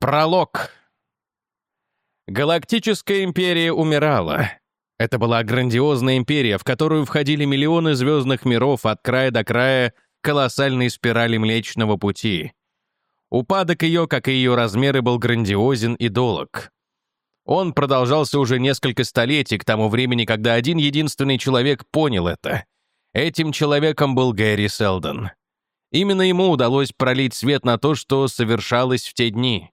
Пролог. Галактическая империя умирала. Это была грандиозная империя, в которую входили миллионы звездных миров от края до края колоссальной спирали Млечного Пути. Упадок ее, как и ее размеры, был грандиозен и долг. Он продолжался уже несколько столетий к тому времени, когда один единственный человек понял это. Этим человеком был Гэри Селдон. Именно ему удалось пролить свет на то, что совершалось в те дни.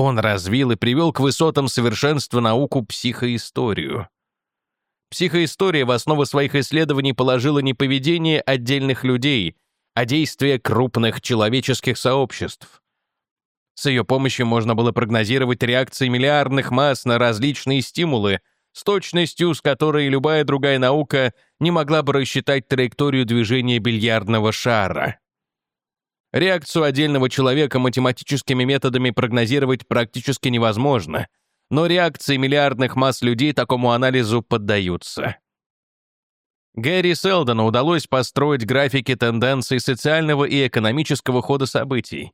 Он развил и привел к высотам совершенства науку психоисторию. Психоистория в основу своих исследований положила не поведение отдельных людей, а действия крупных человеческих сообществ. С ее помощью можно было прогнозировать реакции миллиардных масс на различные стимулы, с точностью, с которой любая другая наука не могла бы рассчитать траекторию движения бильярдного шара. Реакцию отдельного человека математическими методами прогнозировать практически невозможно, но реакции миллиардных масс людей такому анализу поддаются. Гэри Селдону удалось построить графики тенденций социального и экономического хода событий.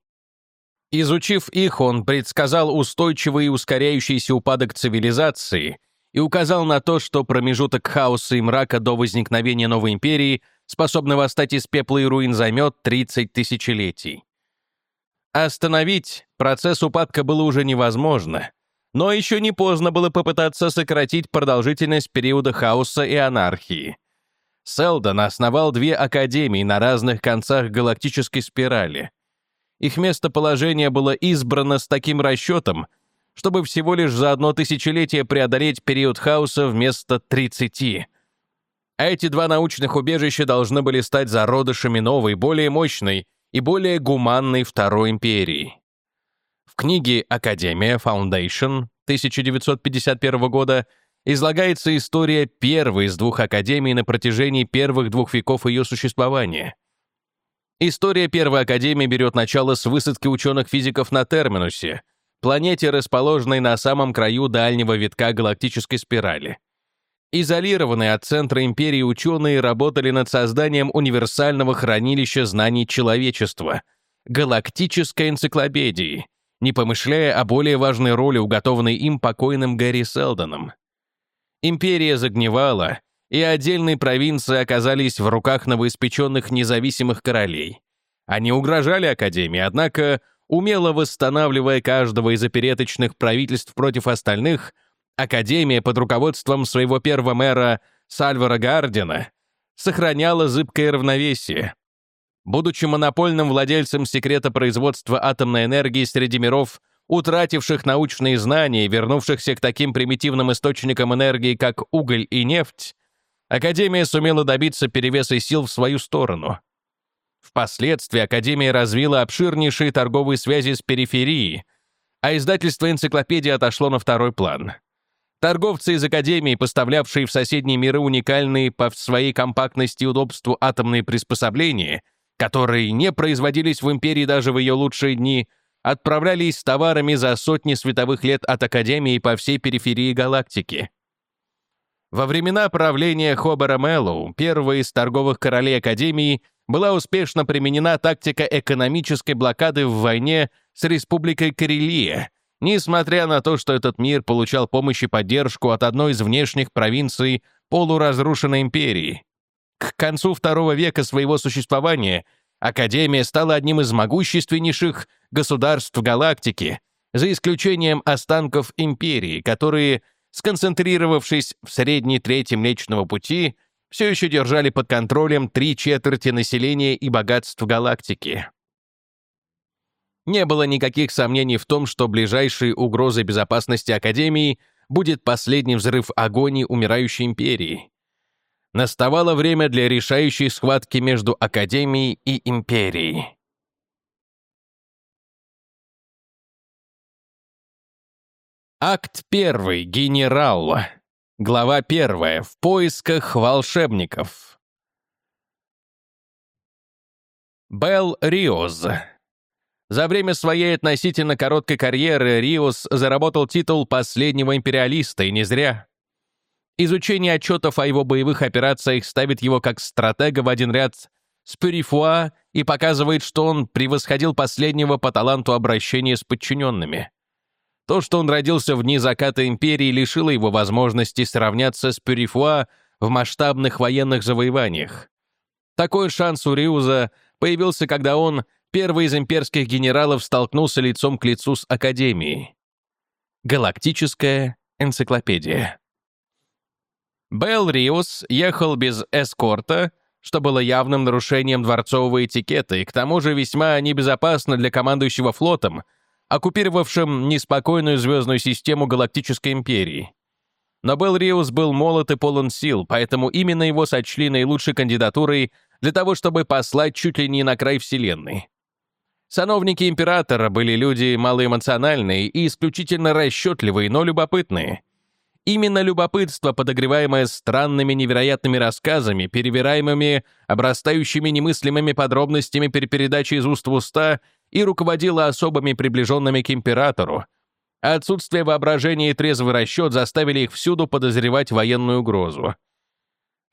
Изучив их, он предсказал устойчивый и ускоряющийся упадок цивилизации и указал на то, что промежуток хаоса и мрака до возникновения новой империи — способный восстать из пепла и руин, займет 30 тысячелетий. Остановить процесс упадка было уже невозможно, но еще не поздно было попытаться сократить продолжительность периода хаоса и анархии. Селдон основал две академии на разных концах галактической спирали. Их местоположение было избрано с таким расчетом, чтобы всего лишь за одно тысячелетие преодолеть период хаоса вместо 30. А эти два научных убежища должны были стать зародышами новой, более мощной и более гуманной Второй империи. В книге «Академия Foundation» 1951 года излагается история первой из двух академий на протяжении первых двух веков ее существования. История Первой Академии берет начало с высадки ученых-физиков на Терминусе, планете, расположенной на самом краю дальнего витка галактической спирали. Изолированные от центра империи ученые работали над созданием универсального хранилища знаний человечества — галактической энциклопедии, не помышляя о более важной роли, уготованной им покойным Гэри Селдоном. Империя загнивала, и отдельные провинции оказались в руках новоиспеченных независимых королей. Они угрожали Академии, однако, умело восстанавливая каждого из опереточных правительств против остальных — Академия под руководством своего первого мэра Сальвара Гардина сохраняла зыбкое равновесие. Будучи монопольным владельцем секрета производства атомной энергии среди миров, утративших научные знания и вернувшихся к таким примитивным источникам энергии, как уголь и нефть, Академия сумела добиться перевеса сил в свою сторону. Впоследствии Академия развила обширнейшие торговые связи с периферией, а издательство энциклопедии отошло на второй план — Торговцы из Академии, поставлявшие в соседние миры уникальные по своей компактности и удобству атомные приспособления, которые не производились в Империи даже в ее лучшие дни, отправлялись с товарами за сотни световых лет от Академии по всей периферии галактики. Во времена правления Хобера Мэллоу, первого из торговых королей Академии, была успешно применена тактика экономической блокады в войне с Республикой Карелия, Несмотря на то, что этот мир получал помощь и поддержку от одной из внешних провинций полуразрушенной империи. К концу второго века своего существования Академия стала одним из могущественнейших государств галактики, за исключением останков империи, которые, сконцентрировавшись в средней трети Млечного Пути, все еще держали под контролем три четверти населения и богатств галактики. Не было никаких сомнений в том, что ближайшей угрозой безопасности Академии будет последний взрыв агонии умирающей империи. Наставало время для решающей схватки между Академией и Империей. Акт 1. Генерал. Глава 1. В поисках волшебников. Белл Риоз. За время своей относительно короткой карьеры Риус заработал титул последнего империалиста, и не зря. Изучение отчетов о его боевых операциях ставит его как стратега в один ряд с Пюрифуа и показывает, что он превосходил последнего по таланту обращения с подчиненными. То, что он родился в дни заката империи, лишило его возможности сравняться с Пюрифуа в масштабных военных завоеваниях. Такой шанс у Риуза появился, когда он, первый из имперских генералов, столкнулся лицом к лицу с Академией. Галактическая энциклопедия. Белл Риус ехал без эскорта, что было явным нарушением дворцового этикета и к тому же весьма небезопасно для командующего флотом, оккупировавшим неспокойную звездную систему Галактической империи. Но Белл Риус был молод и полон сил, поэтому именно его сочли наилучшей кандидатурой для того, чтобы послать чуть ли не на край Вселенной. Сановники императора были люди малоэмоциональные и исключительно расчетливые, но любопытные. Именно любопытство, подогреваемое странными невероятными рассказами, перевираемыми, обрастающими немыслимыми подробностями при передаче из уст в уста, и руководило особыми приближенными к императору. Отсутствие воображения и трезвый расчет заставили их всюду подозревать военную угрозу.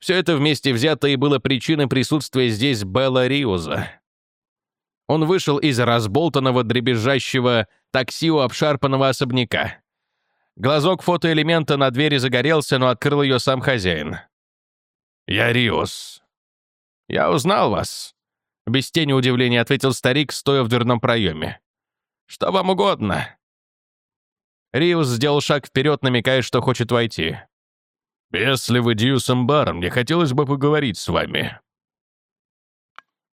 Все это вместе взято и было причиной присутствия здесь Белла Риуза. Он вышел из разболтанного дребезжащего такси у обшарпанного особняка. Глазок фотоэлемента на двери загорелся, но открыл ее сам хозяин. «Я Риос». «Я узнал вас», — без тени удивления ответил старик, стоя в дверном проеме. «Что вам угодно?» Риус сделал шаг вперед, намекая, что хочет войти. «Если вы Дьюсом Баром, мне хотелось бы поговорить с вами».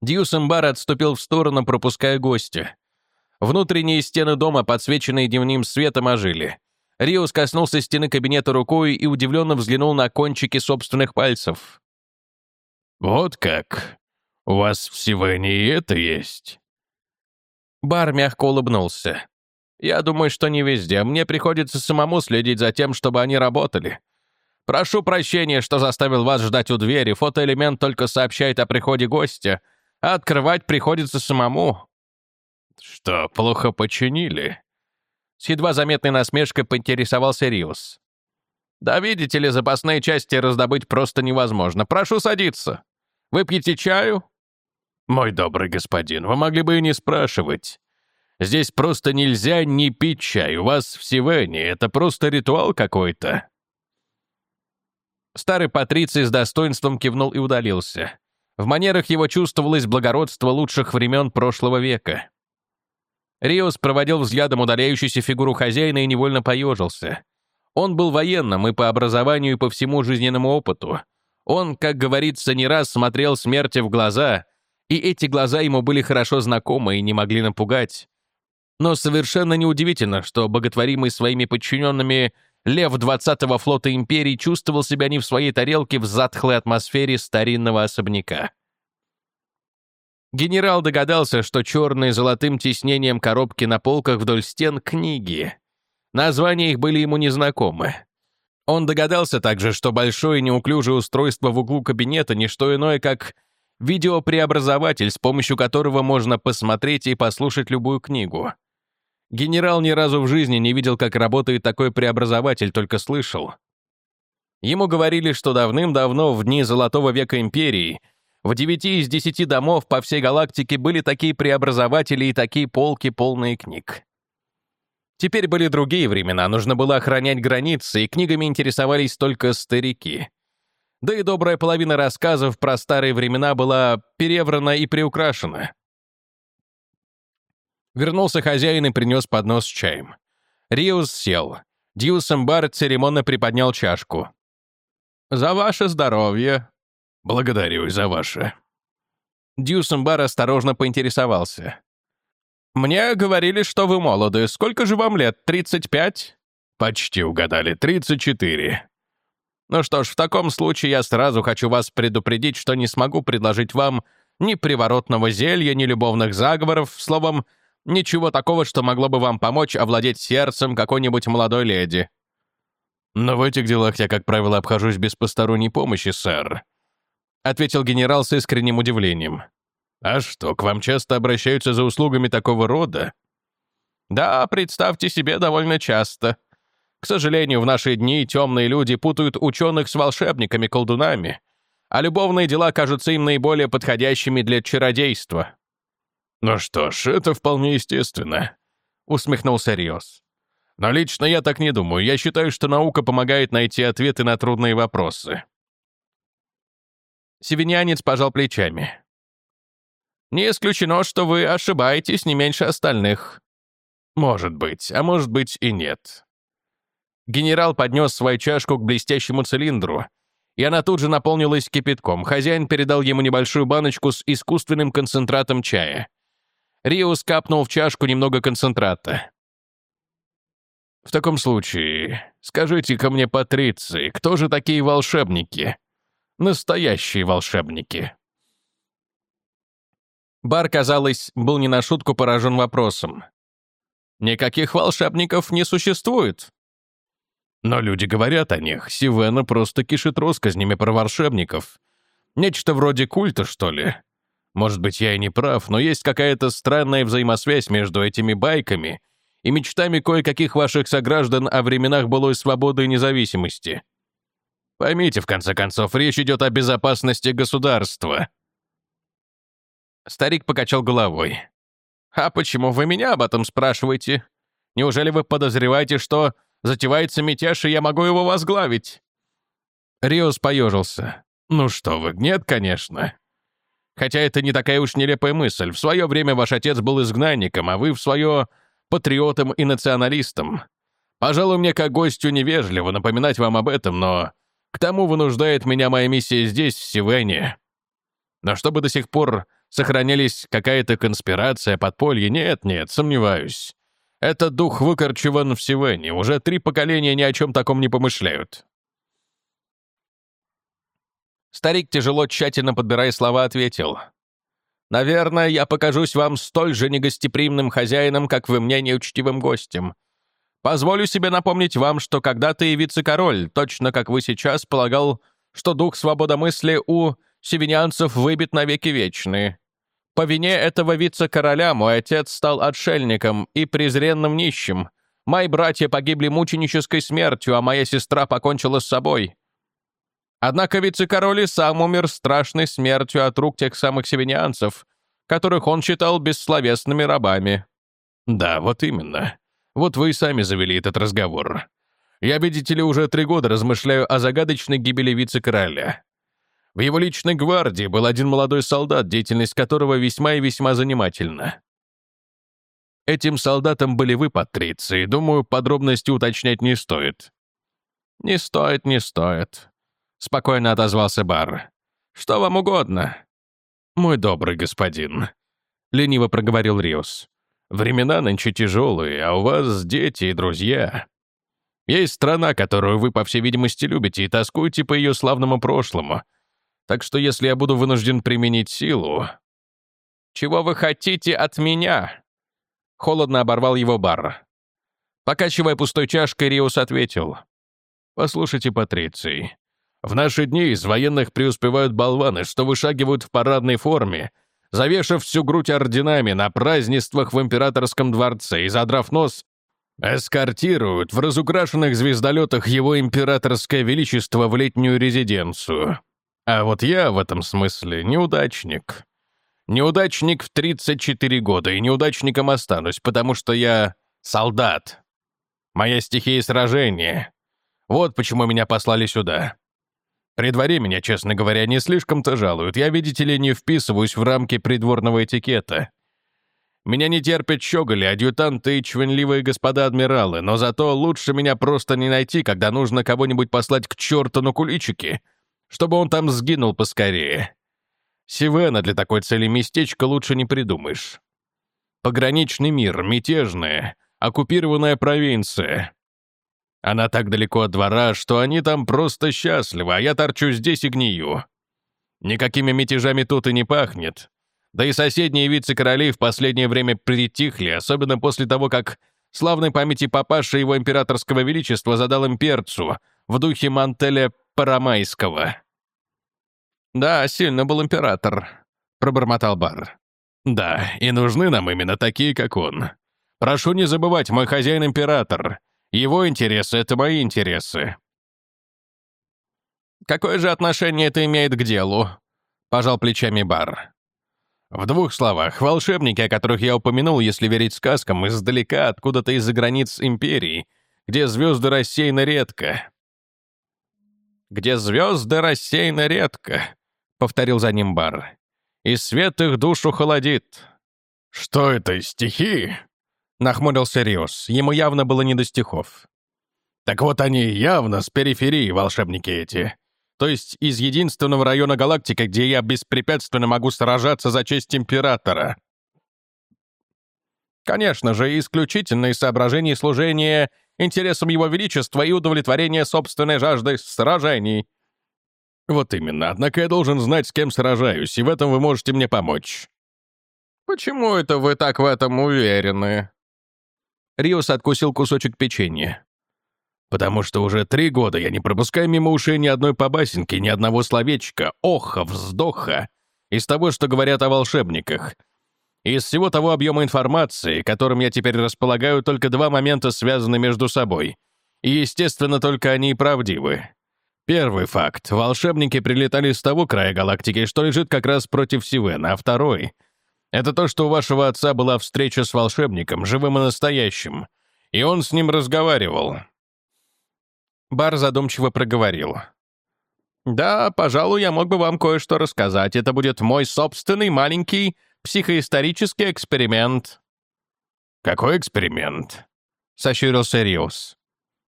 Дьюсом Бар отступил в сторону, пропуская гостя. Внутренние стены дома, подсвеченные дневным светом, ожили. Риус коснулся стены кабинета рукой и удивленно взглянул на кончики собственных пальцев. «Вот как? У вас в Сивене и это есть?» Бар мягко улыбнулся. «Я думаю, что не везде. Мне приходится самому следить за тем, чтобы они работали. Прошу прощения, что заставил вас ждать у двери. Фотоэлемент только сообщает о приходе гостя, а открывать приходится самому». «Что, плохо починили?» С едва заметной насмешкой поинтересовался Риус. «Да видите ли, запасные части раздобыть просто невозможно. Прошу садиться. Выпьете чаю?» «Мой добрый господин, вы могли бы и не спрашивать. Здесь просто нельзя не пить чай. У вас в Сивене это просто ритуал какой-то». Старый патриций с достоинством кивнул и удалился. В манерах его чувствовалось благородство лучших времен прошлого века. Риос проводил взглядом удаляющуюся фигуру хозяина и невольно поежился. Он был военным и по образованию, и по всему жизненному опыту. Он, как говорится, не раз смотрел смерти в глаза, и эти глаза ему были хорошо знакомы и не могли напугать. Но совершенно неудивительно, что боготворимый своими подчиненными лев 20-го флота Империи чувствовал себя не в своей тарелке в затхлой атмосфере старинного особняка. Генерал догадался, что черные золотым тиснением коробки на полках вдоль стен — книги. Названия их были ему незнакомы. Он догадался также, что большое неуклюжее устройство в углу кабинета — не что иное, как видеопреобразователь, с помощью которого можно посмотреть и послушать любую книгу. Генерал ни разу в жизни не видел, как работает такой преобразователь, только слышал. Ему говорили, что давным-давно, в дни Золотого века Империи, в девяти из десяти домов по всей галактике были такие преобразователи и такие полки, полные книг. Теперь были другие времена, нужно было охранять границы, и книгами интересовались только старики. Да и добрая половина рассказов про старые времена была переврана и приукрашена. Вернулся хозяин и принес поднос с чаем. Риус сел. Дьюсембар церемонно приподнял чашку. «За ваше здоровье», «Благодарю за ваше». Дьюсенбар осторожно поинтересовался. «Мне говорили, что вы молоды. Сколько же вам лет? 35?» «Почти угадали. 34». «Ну что ж, в таком случае я сразу хочу вас предупредить, что не смогу предложить вам ни приворотного зелья, ни любовных заговоров, словом, ничего такого, что могло бы вам помочь овладеть сердцем какой-нибудь молодой леди». «Но в этих делах я, как правило, обхожусь без посторонней помощи, сэр», — ответил генерал с искренним удивлением. «А что, к вам часто обращаются за услугами такого рода?» «Да, представьте себе, довольно часто. К сожалению, в наши дни темные люди путают ученых с волшебниками-колдунами, а любовные дела кажутся им наиболее подходящими для чародейства». «Ну что ж, это вполне естественно», — усмехнулся Риос. Но лично я так не думаю. Я считаю, что наука помогает найти ответы на трудные вопросы. Севинянец пожал плечами. «Не исключено, что вы ошибаетесь не меньше остальных». «Может быть, а может быть и нет». Генерал поднес свою чашку к блестящему цилиндру, и она тут же наполнилась кипятком. Хозяин передал ему небольшую баночку с искусственным концентратом чая. Риус капнул в чашку немного концентрата. «В таком случае, скажите-ка мне, Патриции, кто же такие волшебники? Настоящие волшебники?» Бар, казалось, был не на шутку поражен вопросом. «Никаких волшебников не существует», но люди говорят о них. Сивена просто кишит россказнями про волшебников. Нечто вроде культа, что ли. Может быть, я и не прав, но есть какая-то странная взаимосвязь между этими байками и мечтами кое-каких ваших сограждан о временах былой свободы и независимости. Поймите, в конце концов, речь идет о безопасности государства. Старик покачал головой. «А почему вы меня об этом спрашиваете? Неужели вы подозреваете, что Затевается мятеж, и я могу его возглавить». Риос поежился. «Ну что вы, нет, конечно. Хотя это не такая уж нелепая мысль. В свое время ваш отец был изгнанником, а вы в свое — патриотом и националистом. Пожалуй, мне как гостю невежливо напоминать вам об этом, но к тому вынуждает меня моя миссия здесь, в Сивене. Но чтобы до сих пор сохранялись какая-то конспирация, подполье, нет-нет, сомневаюсь. Этот дух выкорчеван в Сивене. Уже три поколения ни о чем таком не помышляют. Старик, тяжело, тщательно подбирая слова, ответил. «Наверное, я покажусь вам столь же негостеприимным хозяином, как вы мне неучтивым гостем. Позволю себе напомнить вам, что когда-то и вице-король, точно как вы сейчас, полагал, что дух свободомыслия у севинянцев выбит навеки вечные. По вине этого вице-короля мой отец стал отшельником и презренным нищим. Мои братья погибли мученической смертью, а моя сестра покончила с собой. Однако вице-король и сам умер страшной смертью от рук тех самых севинянцев, которых он считал бессловесными рабами. Да, вот именно. Вот вы и сами завели этот разговор. Я, видите ли, уже три года размышляю о загадочной гибели вице-короля. В его личной гвардии был один молодой солдат, деятельность которого весьма и весьма занимательна. Этим солдатом были вы, Патриции, думаю, подробности уточнять не стоит. «Не стоит, не стоит», — спокойно отозвался Бар. «Что вам угодно?» «Мой добрый господин», — лениво проговорил Риус. «Времена нынче тяжелые, а у вас дети и друзья. Есть страна, которую вы, по всей видимости, любите и тоскуете по ее славному прошлому, так что если я буду вынужден применить силу... «Чего вы хотите от меня?» Холодно оборвал его бар. Покачивая пустой чашкой, Риус ответил. «Послушайте, Патриций, в наши дни из военных преуспевают болваны, что вышагивают в парадной форме, завешав всю грудь орденами на празднествах в императорском дворце и, задрав нос, эскортируют в разукрашенных звездолетах его императорское величество в летнюю резиденцию. А вот я в этом смысле неудачник. Неудачник в 34 года, и неудачником останусь, потому что я солдат. Моя стихия — сражения. Вот почему меня послали сюда. При дворе меня, честно говоря, не слишком-то жалуют. Я, видите ли, не вписываюсь в рамки придворного этикета. Меня не терпят щеголи, адъютанты и чвенливые господа-адмиралы, но зато лучше меня просто не найти, когда нужно кого-нибудь послать к черту на куличики — чтобы он там сгинул поскорее. Сивена для такой цели местечко лучше не придумаешь. Пограничный мир, мятежная, оккупированная провинция. Она так далеко от двора, что они там просто счастливы, а я торчу здесь и гнию. Никакими мятежами тут и не пахнет. Да и соседние вице-короли в последнее время притихли, особенно после того, как славной памяти папаша его императорского величества задал им перцу в духе Мантеля Парамайского. «Да, сильно был император», — пробормотал Бар. «Да, и нужны нам именно такие, как он. Прошу не забывать, мой хозяин император. Его интересы — это мои интересы». «Какое же отношение это имеет к делу?» — пожал плечами Бар. В двух словах, волшебники, о которых я упомянул, если верить сказкам, издалека, откуда-то из-за границ Империи, где звезды рассеяны редко. «Где звезды рассеяны редко», — повторил за ним Бар. «И свет их душу холодит». «Что это, стихи?» — нахмурился Риос. Ему явно было не до стихов. «Так вот они явно с периферии, волшебники эти то есть из единственного района галактики, где я беспрепятственно могу сражаться за честь Императора. Конечно же, исключительные соображения служения интересам Его Величества и удовлетворения собственной жажды сражений. Вот именно, однако я должен знать, с кем сражаюсь, и в этом вы можете мне помочь. Почему это вы так в этом уверены? Риус откусил кусочек печенья. Потому что уже три года я не пропускаю мимо ушей ни одной побасенки, ни одного словечка, оха, вздоха из того, что говорят о волшебниках. Из всего того объема информации, которым я теперь располагаю, только два момента связаны между собой. И, естественно, только они и правдивы. Первый факт. Волшебники прилетали с того края галактики, что лежит как раз против Сивена, а второй — это то, что у вашего отца была встреча с волшебником, живым и настоящим, и он с ним разговаривал. Бар задумчиво проговорил. «Да, пожалуй, я мог бы вам кое-что рассказать. Это будет мой собственный маленький психоисторический эксперимент». «Какой эксперимент?» — сощурился Риус.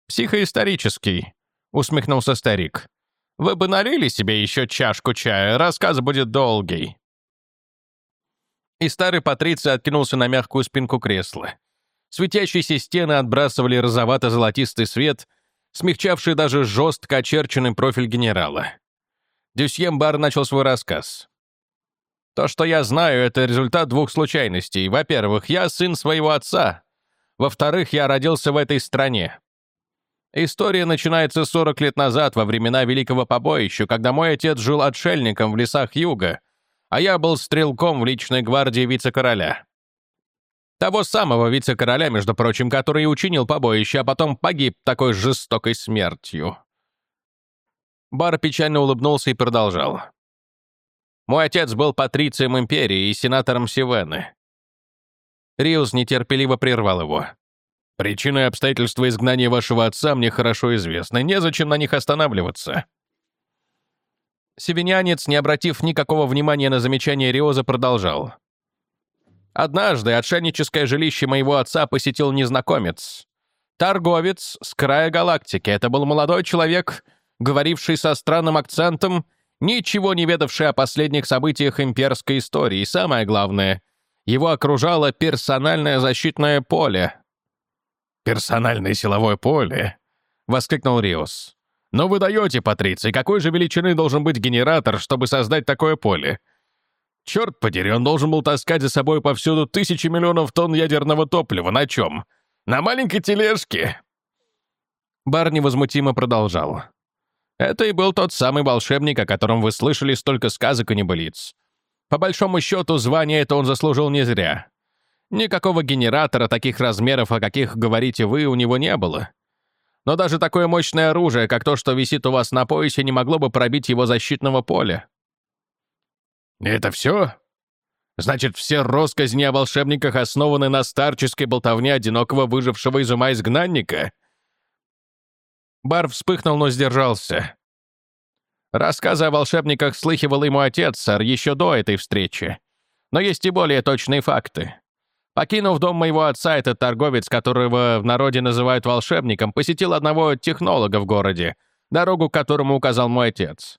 «Психоисторический», — усмехнулся старик. «Вы бы налили себе еще чашку чая, рассказ будет долгий». И старый Патриций откинулся на мягкую спинку кресла. Светящиеся стены отбрасывали розовато-золотистый свет — смягчавший даже жестко очерченный профиль генерала. Дюсьем Бар начал свой рассказ. «То, что я знаю, это результат двух случайностей. Во-первых, я сын своего отца. Во-вторых, я родился в этой стране. История начинается 40 лет назад, во времена Великого Побоища, когда мой отец жил отшельником в лесах юга, а я был стрелком в личной гвардии вице-короля. Того самого вице-короля, между прочим, который учинил побоище, а потом погиб такой жестокой смертью. Бар печально улыбнулся и продолжал. «Мой отец был патрицием империи и сенатором Сивены». Риус нетерпеливо прервал его. «Причины и обстоятельства изгнания вашего отца мне хорошо известны. Незачем на них останавливаться». Севинянец, не обратив никакого внимания на замечание Риоза, продолжал. Однажды отшельническое жилище моего отца посетил незнакомец. Торговец с края галактики. Это был молодой человек, говоривший со странным акцентом, ничего не ведавший о последних событиях имперской истории. И самое главное, его окружало персональное защитное поле. «Персональное силовое поле?» — воскликнул Риос. «Но вы даете, Патриций, какой же величины должен быть генератор, чтобы создать такое поле? Черт подери, он должен был таскать за собой повсюду тысячи миллионов тонн ядерного топлива. На чем? На маленькой тележке. Бар невозмутимо продолжал. Это и был тот самый волшебник, о котором вы слышали столько сказок и небылиц. По большому счету, звание это он заслужил не зря. Никакого генератора таких размеров, о каких говорите вы, у него не было. Но даже такое мощное оружие, как то, что висит у вас на поясе, не могло бы пробить его защитного поля. «Это все? Значит, все россказни о волшебниках основаны на старческой болтовне одинокого выжившего из ума изгнанника?» Бар вспыхнул, но сдержался. Рассказы о волшебниках слыхивал ему отец, сэр, еще до этой встречи. Но есть и более точные факты. Покинув дом моего отца, этот торговец, которого в народе называют волшебником, посетил одного технолога в городе, дорогу к которому указал мой отец.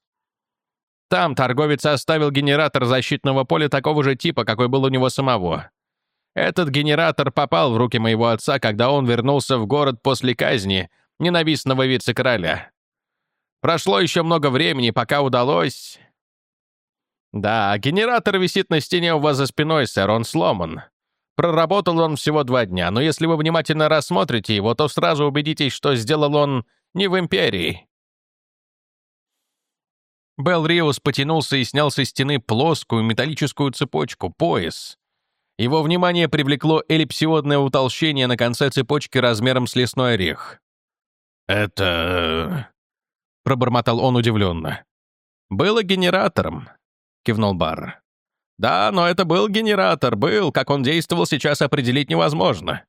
Там торговец оставил генератор защитного поля такого же типа, какой был у него самого. Этот генератор попал в руки моего отца, когда он вернулся в город после казни ненавистного вице-короля. Прошло еще много времени, пока удалось... Да, генератор висит на стене у вас за спиной, сэр, он сломан. Проработал он всего два дня, но если вы внимательно рассмотрите его, то сразу убедитесь, что сделал он не в Империи. Белл Риус потянулся и снял со стены плоскую металлическую цепочку, пояс. Его внимание привлекло эллипсиодное утолщение на конце цепочки размером с лесной орех. «Это...» — пробормотал он удивленно. «Было генератором», — кивнул Бар. Да, но это был генератор, был. Как он действовал, сейчас определить невозможно.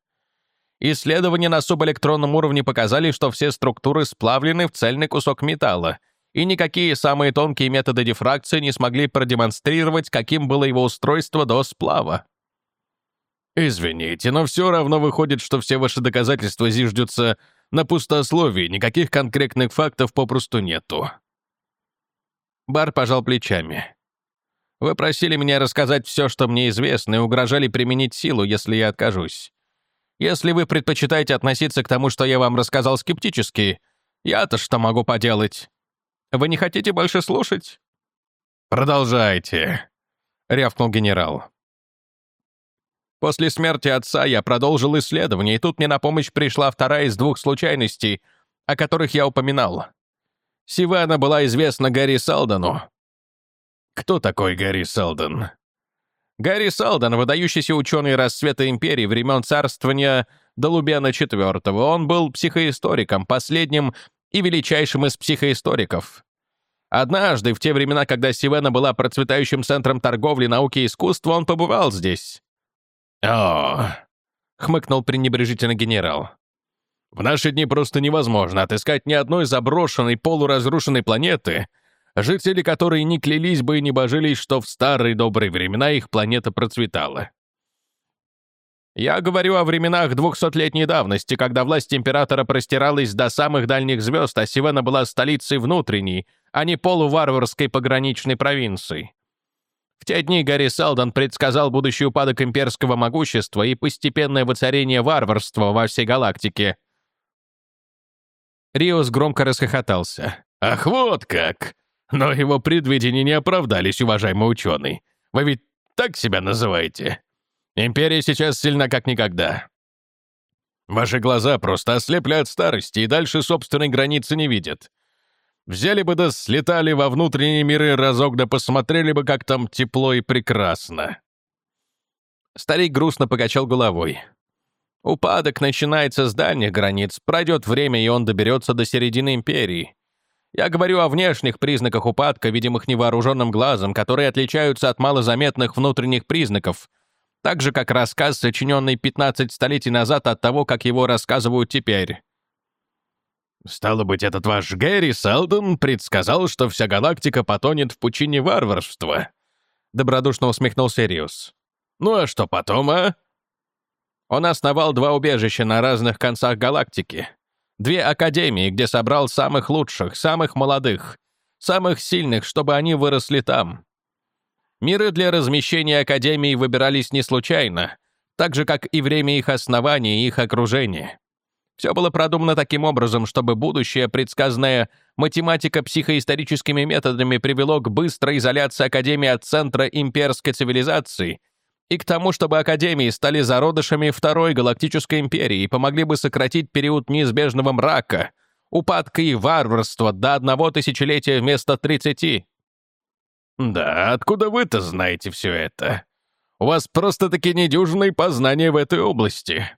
Исследования на субэлектронном уровне показали, что все структуры сплавлены в цельный кусок металла, и никакие самые тонкие методы дифракции не смогли продемонстрировать, каким было его устройство до сплава. «Извините, но все равно выходит, что все ваши доказательства зиждутся на пустословии, никаких конкретных фактов попросту нету». Бар пожал плечами. Вы просили меня рассказать все, что мне известно, и угрожали применить силу, если я откажусь. Если вы предпочитаете относиться к тому, что я вам рассказал скептически, я-то что могу поделать? Вы не хотите больше слушать?» «Продолжайте», — рявкнул генерал. После смерти отца я продолжил исследование, и тут мне на помощь пришла вторая из двух случайностей, о которых я упоминал. Сивана была известна Гарри Салдану, кто такой Гарри Селдон? Гарри Селдон — выдающийся ученый расцвета империи времен царствования Долубена IV. Он был психоисториком, последним и величайшим из психоисториков. Однажды, в те времена, когда Сивена была процветающим центром торговли, науки и искусства, он побывал здесь. «О!» — хмыкнул пренебрежительно генерал. «В наши дни просто невозможно отыскать ни одной заброшенной, полуразрушенной планеты — жители которой не клялись бы и не божились, что в старые добрые времена их планета процветала. Я говорю о временах двухсотлетней давности, когда власть императора простиралась до самых дальних звезд, а Сивена была столицей внутренней, а не полуварварской пограничной провинции. В те дни Гарри Салдон предсказал будущий упадок имперского могущества и постепенное воцарение варварства во всей галактике. Риос громко расхохотался. «Ах, вот как! Но его предвидения не оправдались, уважаемый ученый. Вы ведь так себя называете? Империя сейчас сильна как никогда. Ваши глаза просто ослепли от старости и дальше собственной границы не видят. Взяли бы да слетали во внутренние миры разок да посмотрели бы, как там тепло и прекрасно. Старик грустно покачал головой. Упадок начинается с дальних границ, пройдет время, и он доберется до середины империи. Я говорю о внешних признаках упадка, видимых невооруженным глазом, которые отличаются от малозаметных внутренних признаков, так же, как рассказ, сочиненный 15 столетий назад от того, как его рассказывают теперь. «Стало быть, этот ваш Гэри Селдон предсказал, что вся галактика потонет в пучине варварства», — добродушно усмехнулся Риус. «Ну а что потом, а?» Он основал два убежища на разных концах галактики. Две академии, где собрал самых лучших, самых молодых, самых сильных, чтобы они выросли там. Миры для размещения академий выбирались не случайно, так же, как и время их основания и их окружения. Все было продумано таким образом, чтобы будущее, предсказанное математико-психоисторическими методами, привело к быстрой изоляции Академии от центра имперской цивилизации — и к тому, чтобы Академии стали зародышами Второй Галактической Империи и помогли бы сократить период неизбежного мрака, упадка и варварства до одного тысячелетия вместо тридцати. «Да, откуда вы-то знаете все это? У вас просто-таки недюжинные познания в этой области».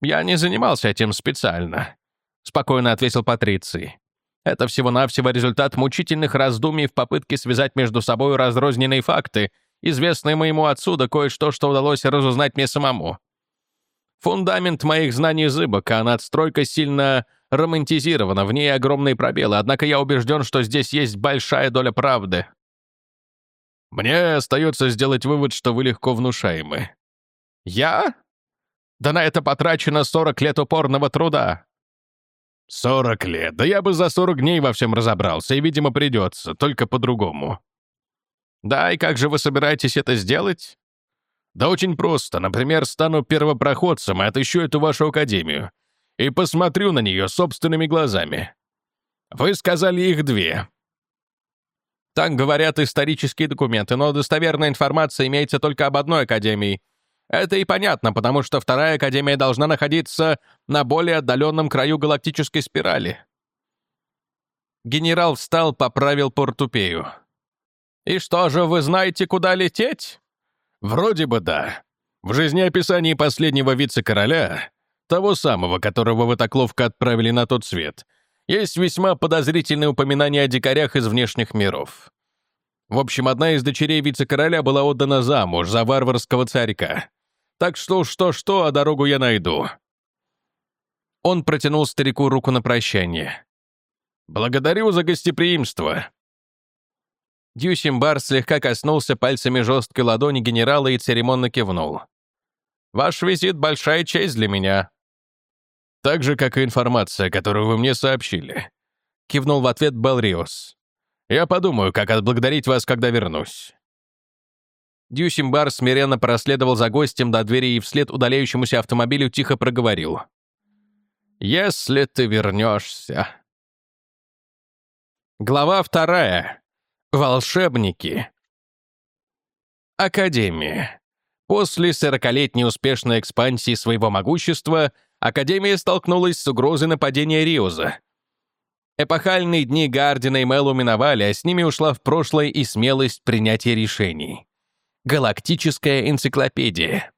«Я не занимался этим специально», — спокойно ответил Патриций. «Это всего-навсего результат мучительных раздумий в попытке связать между собой разрозненные факты — известное моему отцу, да кое-что, что удалось разузнать мне самому. Фундамент моих знаний зыбок, а надстройка сильно романтизирована, в ней огромные пробелы, однако я убежден, что здесь есть большая доля правды. Мне остается сделать вывод, что вы легко внушаемы. Я? Да на это потрачено 40 лет упорного труда. 40 лет? Да я бы за 40 дней во всем разобрался, и, видимо, придется, только по-другому. Да, и как же вы собираетесь это сделать? Да очень просто. Например, стану первопроходцем и отыщу эту вашу академию. И посмотрю на нее собственными глазами. Вы сказали их две. Так говорят исторические документы, но достоверная информация имеется только об одной академии. Это и понятно, потому что вторая академия должна находиться на более отдаленном краю галактической спирали. Генерал встал, поправил портупею. «И что же, вы знаете, куда лететь?» «Вроде бы да. В жизнеописании последнего вице-короля, того самого, которого вы так ловко отправили на тот свет, есть весьма подозрительные упоминания о дикарях из внешних миров. В общем, одна из дочерей вице-короля была отдана замуж за варварского царька. Так что что-что, а дорогу я найду». Он протянул старику руку на прощание. «Благодарю за гостеприимство». Дюсимбар слегка коснулся пальцами жесткой ладони генерала и церемонно кивнул. «Ваш визит — большая честь для меня». «Так же, как и информация, которую вы мне сообщили», — кивнул в ответ Белриос. Я подумаю, как отблагодарить вас, когда вернусь». Дюсимбар смиренно проследовал за гостем до двери и вслед удаляющемуся автомобилю тихо проговорил. «Если ты вернешься». Глава вторая. Волшебники. Академия. После сорокалетней успешной экспансии своего могущества Академия столкнулась с угрозой нападения Риоза, Эпохальные дни Гардина и Мэлу миновали, а с ними ушла в прошлое и смелость принятия решений. Галактическая энциклопедия.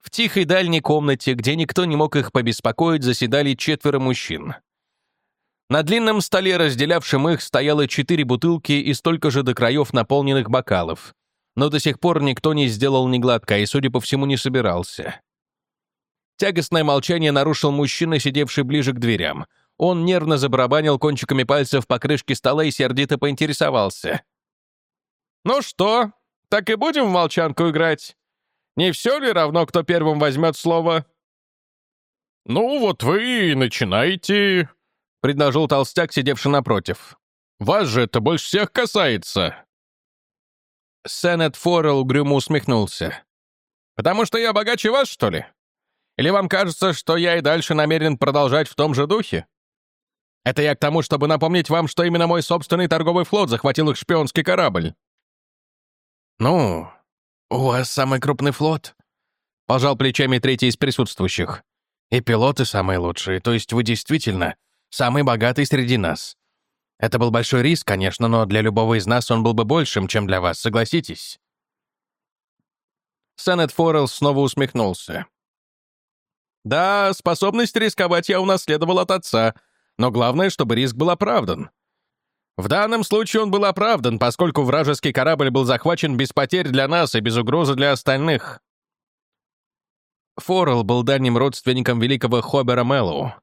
В тихой дальней комнате, где никто не мог их побеспокоить, заседали четверо мужчин. На длинном столе, разделявшем их, стояло четыре бутылки и столько же до краев наполненных бокалов. Но до сих пор никто не сделал ни глотка и, судя по всему, не собирался. Тягостное молчание нарушил мужчина, сидевший ближе к дверям. Он нервно забарабанил кончиками пальцев по крышке стола и сердито поинтересовался. «Ну что, так и будем в молчанку играть? Не все ли равно, кто первым возьмет слово?» «Ну, вот вы и начинаете», — предложил толстяк, сидевший напротив. «Вас же это больше всех касается». Сеннет Форрелл угрюмо усмехнулся. «Потому что я богаче вас, что ли? Или вам кажется, что я и дальше намерен продолжать в том же духе? Это я к тому, чтобы напомнить вам, что именно мой собственный торговый флот захватил их шпионский корабль». «Ну, у вас самый крупный флот», — пожал плечами третий из присутствующих. «И пилоты самые лучшие, то есть вы действительно самый богатый среди нас. Это был большой риск, конечно, но для любого из нас он был бы большим, чем для вас, согласитесь?» Сеннет Форелл снова усмехнулся. Да, способность рисковать я унаследовал от отца, но главное, чтобы риск был оправдан. В данном случае он был оправдан, поскольку вражеский корабль был захвачен без потерь для нас и без угрозы для остальных. Форел был дальним родственником великого Хобера Мэллоу.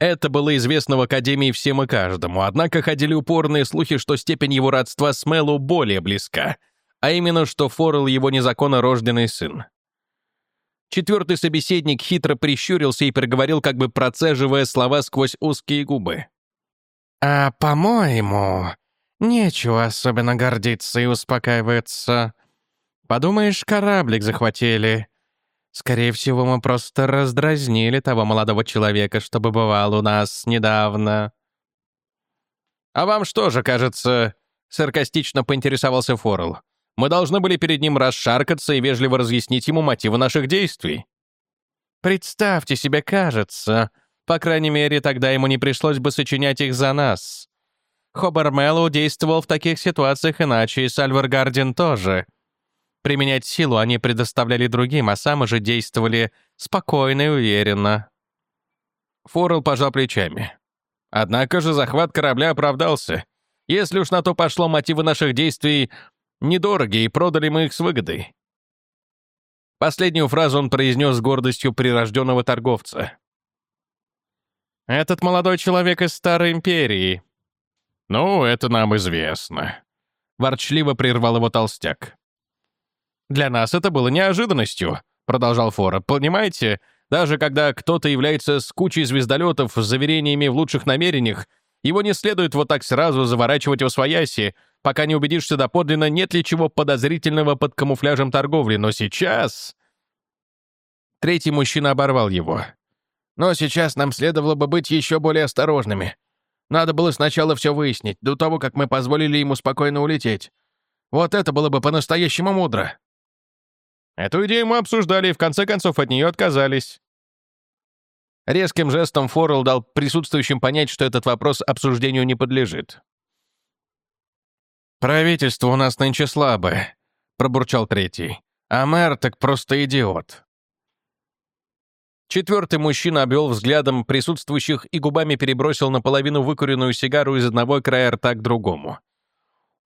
Это было известно в Академии всем и каждому, однако ходили упорные слухи, что степень его родства с Мэллоу более близка, а именно, что Форел его незаконно рожденный сын. Четвертый собеседник хитро прищурился и проговорил, как бы процеживая слова сквозь узкие губы. «А, по-моему, нечего особенно гордиться и успокаиваться. Подумаешь, кораблик захватили. Скорее всего, мы просто раздразнили того молодого человека, что бывал у нас недавно». «А вам что же кажется?» — саркастично поинтересовался Форл. Мы должны были перед ним расшаркаться и вежливо разъяснить ему мотивы наших действий. Представьте себе, кажется. По крайней мере, тогда ему не пришлось бы сочинять их за нас. Хобар Мэллоу действовал в таких ситуациях иначе, и Сальвар Гардин тоже. Применять силу они предоставляли другим, а сами же действовали спокойно и уверенно. Форел пожал плечами. Однако же захват корабля оправдался. Если уж на то пошло, мотивы наших действий Недороги, и продали мы их с выгодой». Последнюю фразу он произнес с гордостью прирожденного торговца. «Этот молодой человек из Старой Империи». «Ну, это нам известно», — ворчливо прервал его толстяк. «Для нас это было неожиданностью», — продолжал Фора. «Понимаете, даже когда кто-то является с кучей звездолетов с заверениями в лучших намерениях, его не следует вот так сразу заворачивать в свояси, пока не убедишься доподлинно, нет ли чего подозрительного под камуфляжем торговли. Но сейчас... Третий мужчина оборвал его. Но сейчас нам следовало бы быть еще более осторожными. Надо было сначала все выяснить, до того, как мы позволили ему спокойно улететь. Вот это было бы по-настоящему мудро. Эту идею мы обсуждали и в конце концов от нее отказались. Резким жестом Форел дал присутствующим понять, что этот вопрос обсуждению не подлежит. «Правительство у нас нынче слабое», — пробурчал третий. «А мэр так просто идиот». Четвертый мужчина обвел взглядом присутствующих и губами перебросил наполовину выкуренную сигару из одного края рта к другому.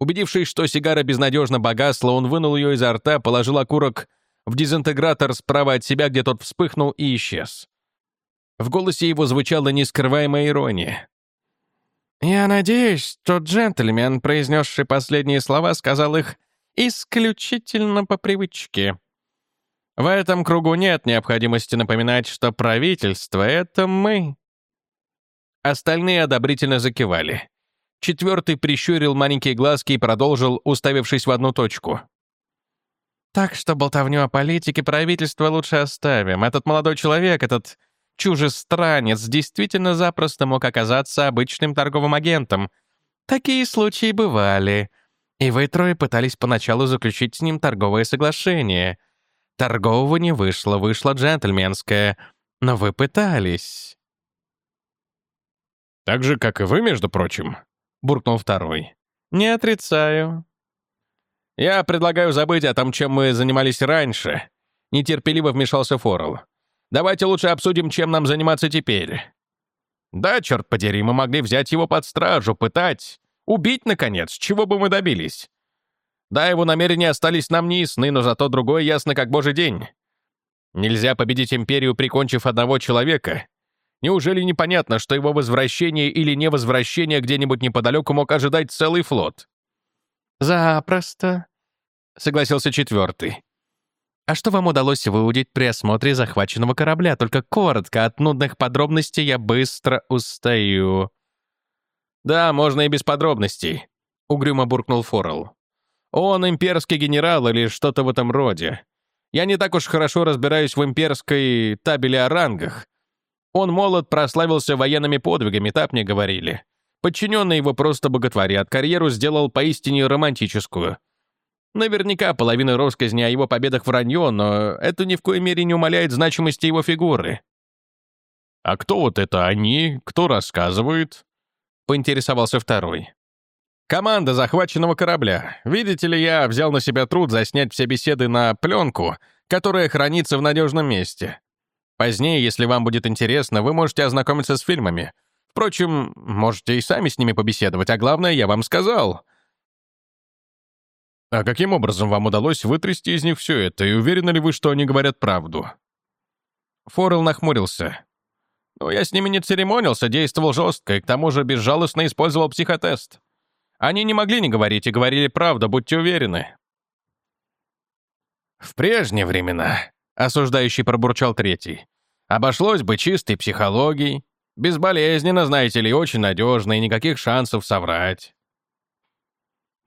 Убедившись, что сигара безнадежно погасла, он вынул ее изо рта, положил окурок в дезинтегратор справа от себя, где тот вспыхнул и исчез. В голосе его звучала нескрываемая ирония. «Я надеюсь, что джентльмен, произнесший последние слова, сказал их исключительно по привычке. В этом кругу нет необходимости напоминать, что правительство — это мы». Остальные одобрительно закивали. Четвертый прищурил маленькие глазки и продолжил, уставившись в одну точку. «Так что болтовню о политике правительства лучше оставим. Этот молодой человек, этот чужестранец, действительно запросто мог оказаться обычным торговым агентом. Такие случаи бывали. И вы трое пытались поначалу заключить с ним торговое соглашение. Торгового не вышло, вышло джентльменское. Но вы пытались». «Так же, как и вы, между прочим», буркнул второй. «Не отрицаю». «Я предлагаю забыть о том, чем мы занимались раньше», — нетерпеливо вмешался Форел. «Давайте лучше обсудим, чем нам заниматься теперь». «Да, черт подери, мы могли взять его под стражу, пытать, убить, наконец, чего бы мы добились. Да, его намерения остались нам неясны, но зато другой ясно как божий день. Нельзя победить империю, прикончив одного человека, Неужели непонятно, что его возвращение или невозвращение где-нибудь неподалеку мог ожидать целый флот? «Запросто», — согласился четвертый. «А что вам удалось выудить при осмотре захваченного корабля? Только коротко, от нудных подробностей я быстро устаю». «Да, можно и без подробностей», — угрюмо буркнул Форел. «Он имперский генерал или что-то в этом роде. Я не так уж хорошо разбираюсь в имперской табеле о рангах, он молод, прославился военными подвигами, так мне говорили. Подчиненные его просто боготворят, карьеру сделал поистине романтическую. Наверняка половина россказни о его победах вранье, но это ни в коей мере не умаляет значимости его фигуры. «А кто вот это они? Кто рассказывает?» — поинтересовался второй. «Команда захваченного корабля. Видите ли, я взял на себя труд заснять все беседы на пленку, которая хранится в надежном месте. Позднее, если вам будет интересно, вы можете ознакомиться с фильмами. Впрочем, можете и сами с ними побеседовать, а главное, я вам сказал. А каким образом вам удалось вытрясти из них все это, и уверены ли вы, что они говорят правду? Форел нахмурился. Ну, я с ними не церемонился, действовал жестко и к тому же безжалостно использовал психотест. Они не могли не говорить и говорили правду, будьте уверены. В прежние времена — осуждающий пробурчал третий. «Обошлось бы чистой психологией. Безболезненно, знаете ли, очень надежно и никаких шансов соврать».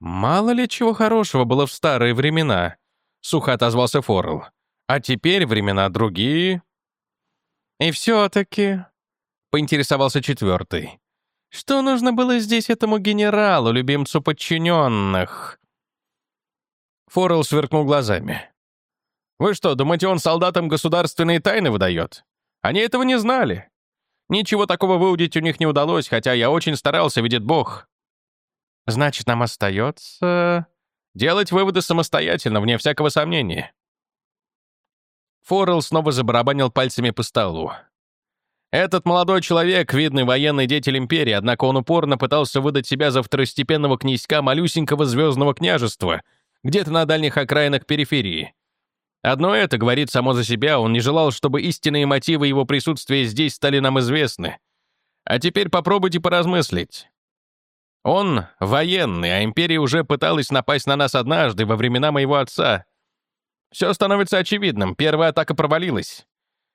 «Мало ли чего хорошего было в старые времена», — сухо отозвался Форл. «А теперь времена другие». «И все-таки», — поинтересовался четвертый, «что нужно было здесь этому генералу, любимцу подчиненных?» Форел сверкнул глазами. Вы что, думаете, он солдатам государственные тайны выдает? Они этого не знали. Ничего такого выудить у них не удалось, хотя я очень старался, видит Бог. Значит, нам остается... Делать выводы самостоятельно, вне всякого сомнения. Форел снова забарабанил пальцами по столу. Этот молодой человек — видный военный деятель империи, однако он упорно пытался выдать себя за второстепенного князька малюсенького звездного княжества, где-то на дальних окраинах периферии. Одно это говорит само за себя, он не желал, чтобы истинные мотивы его присутствия здесь стали нам известны. А теперь попробуйте поразмыслить. Он военный, а империя уже пыталась напасть на нас однажды, во времена моего отца. Все становится очевидным, первая атака провалилась.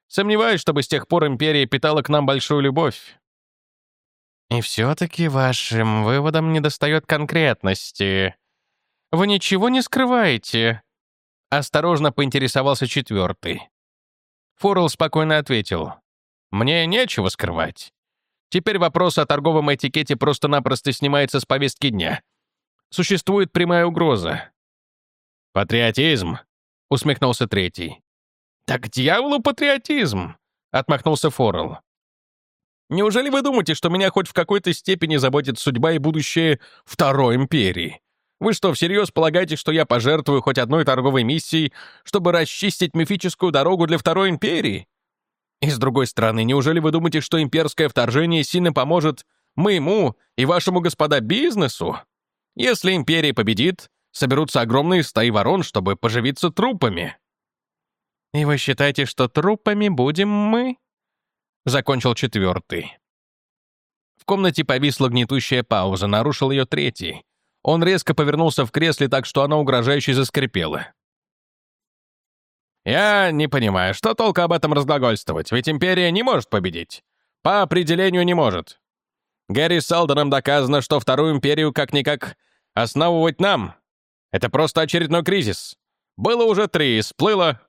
Сомневаюсь, чтобы с тех пор империя питала к нам большую любовь. И все-таки вашим выводам недостает конкретности. Вы ничего не скрываете, Осторожно поинтересовался четвертый. Фурл спокойно ответил. «Мне нечего скрывать. Теперь вопрос о торговом этикете просто-напросто снимается с повестки дня. Существует прямая угроза». «Патриотизм», — усмехнулся третий. «Так дьяволу патриотизм», — отмахнулся Форел. «Неужели вы думаете, что меня хоть в какой-то степени заботит судьба и будущее Второй Империи? Вы что, всерьез полагаете, что я пожертвую хоть одной торговой миссией, чтобы расчистить мифическую дорогу для Второй Империи? И с другой стороны, неужели вы думаете, что имперское вторжение сильно поможет моему и вашему господа бизнесу? Если Империя победит, соберутся огромные стаи ворон, чтобы поживиться трупами». «И вы считаете, что трупами будем мы?» Закончил четвертый. В комнате повисла гнетущая пауза, нарушил ее третий. Он резко повернулся в кресле так, что она угрожающе заскрипела. «Я не понимаю, что толку об этом разглагольствовать, ведь Империя не может победить. По определению не может. Гэри Салденом доказано, что Вторую Империю как-никак основывать нам. Это просто очередной кризис. Было уже три, сплыло.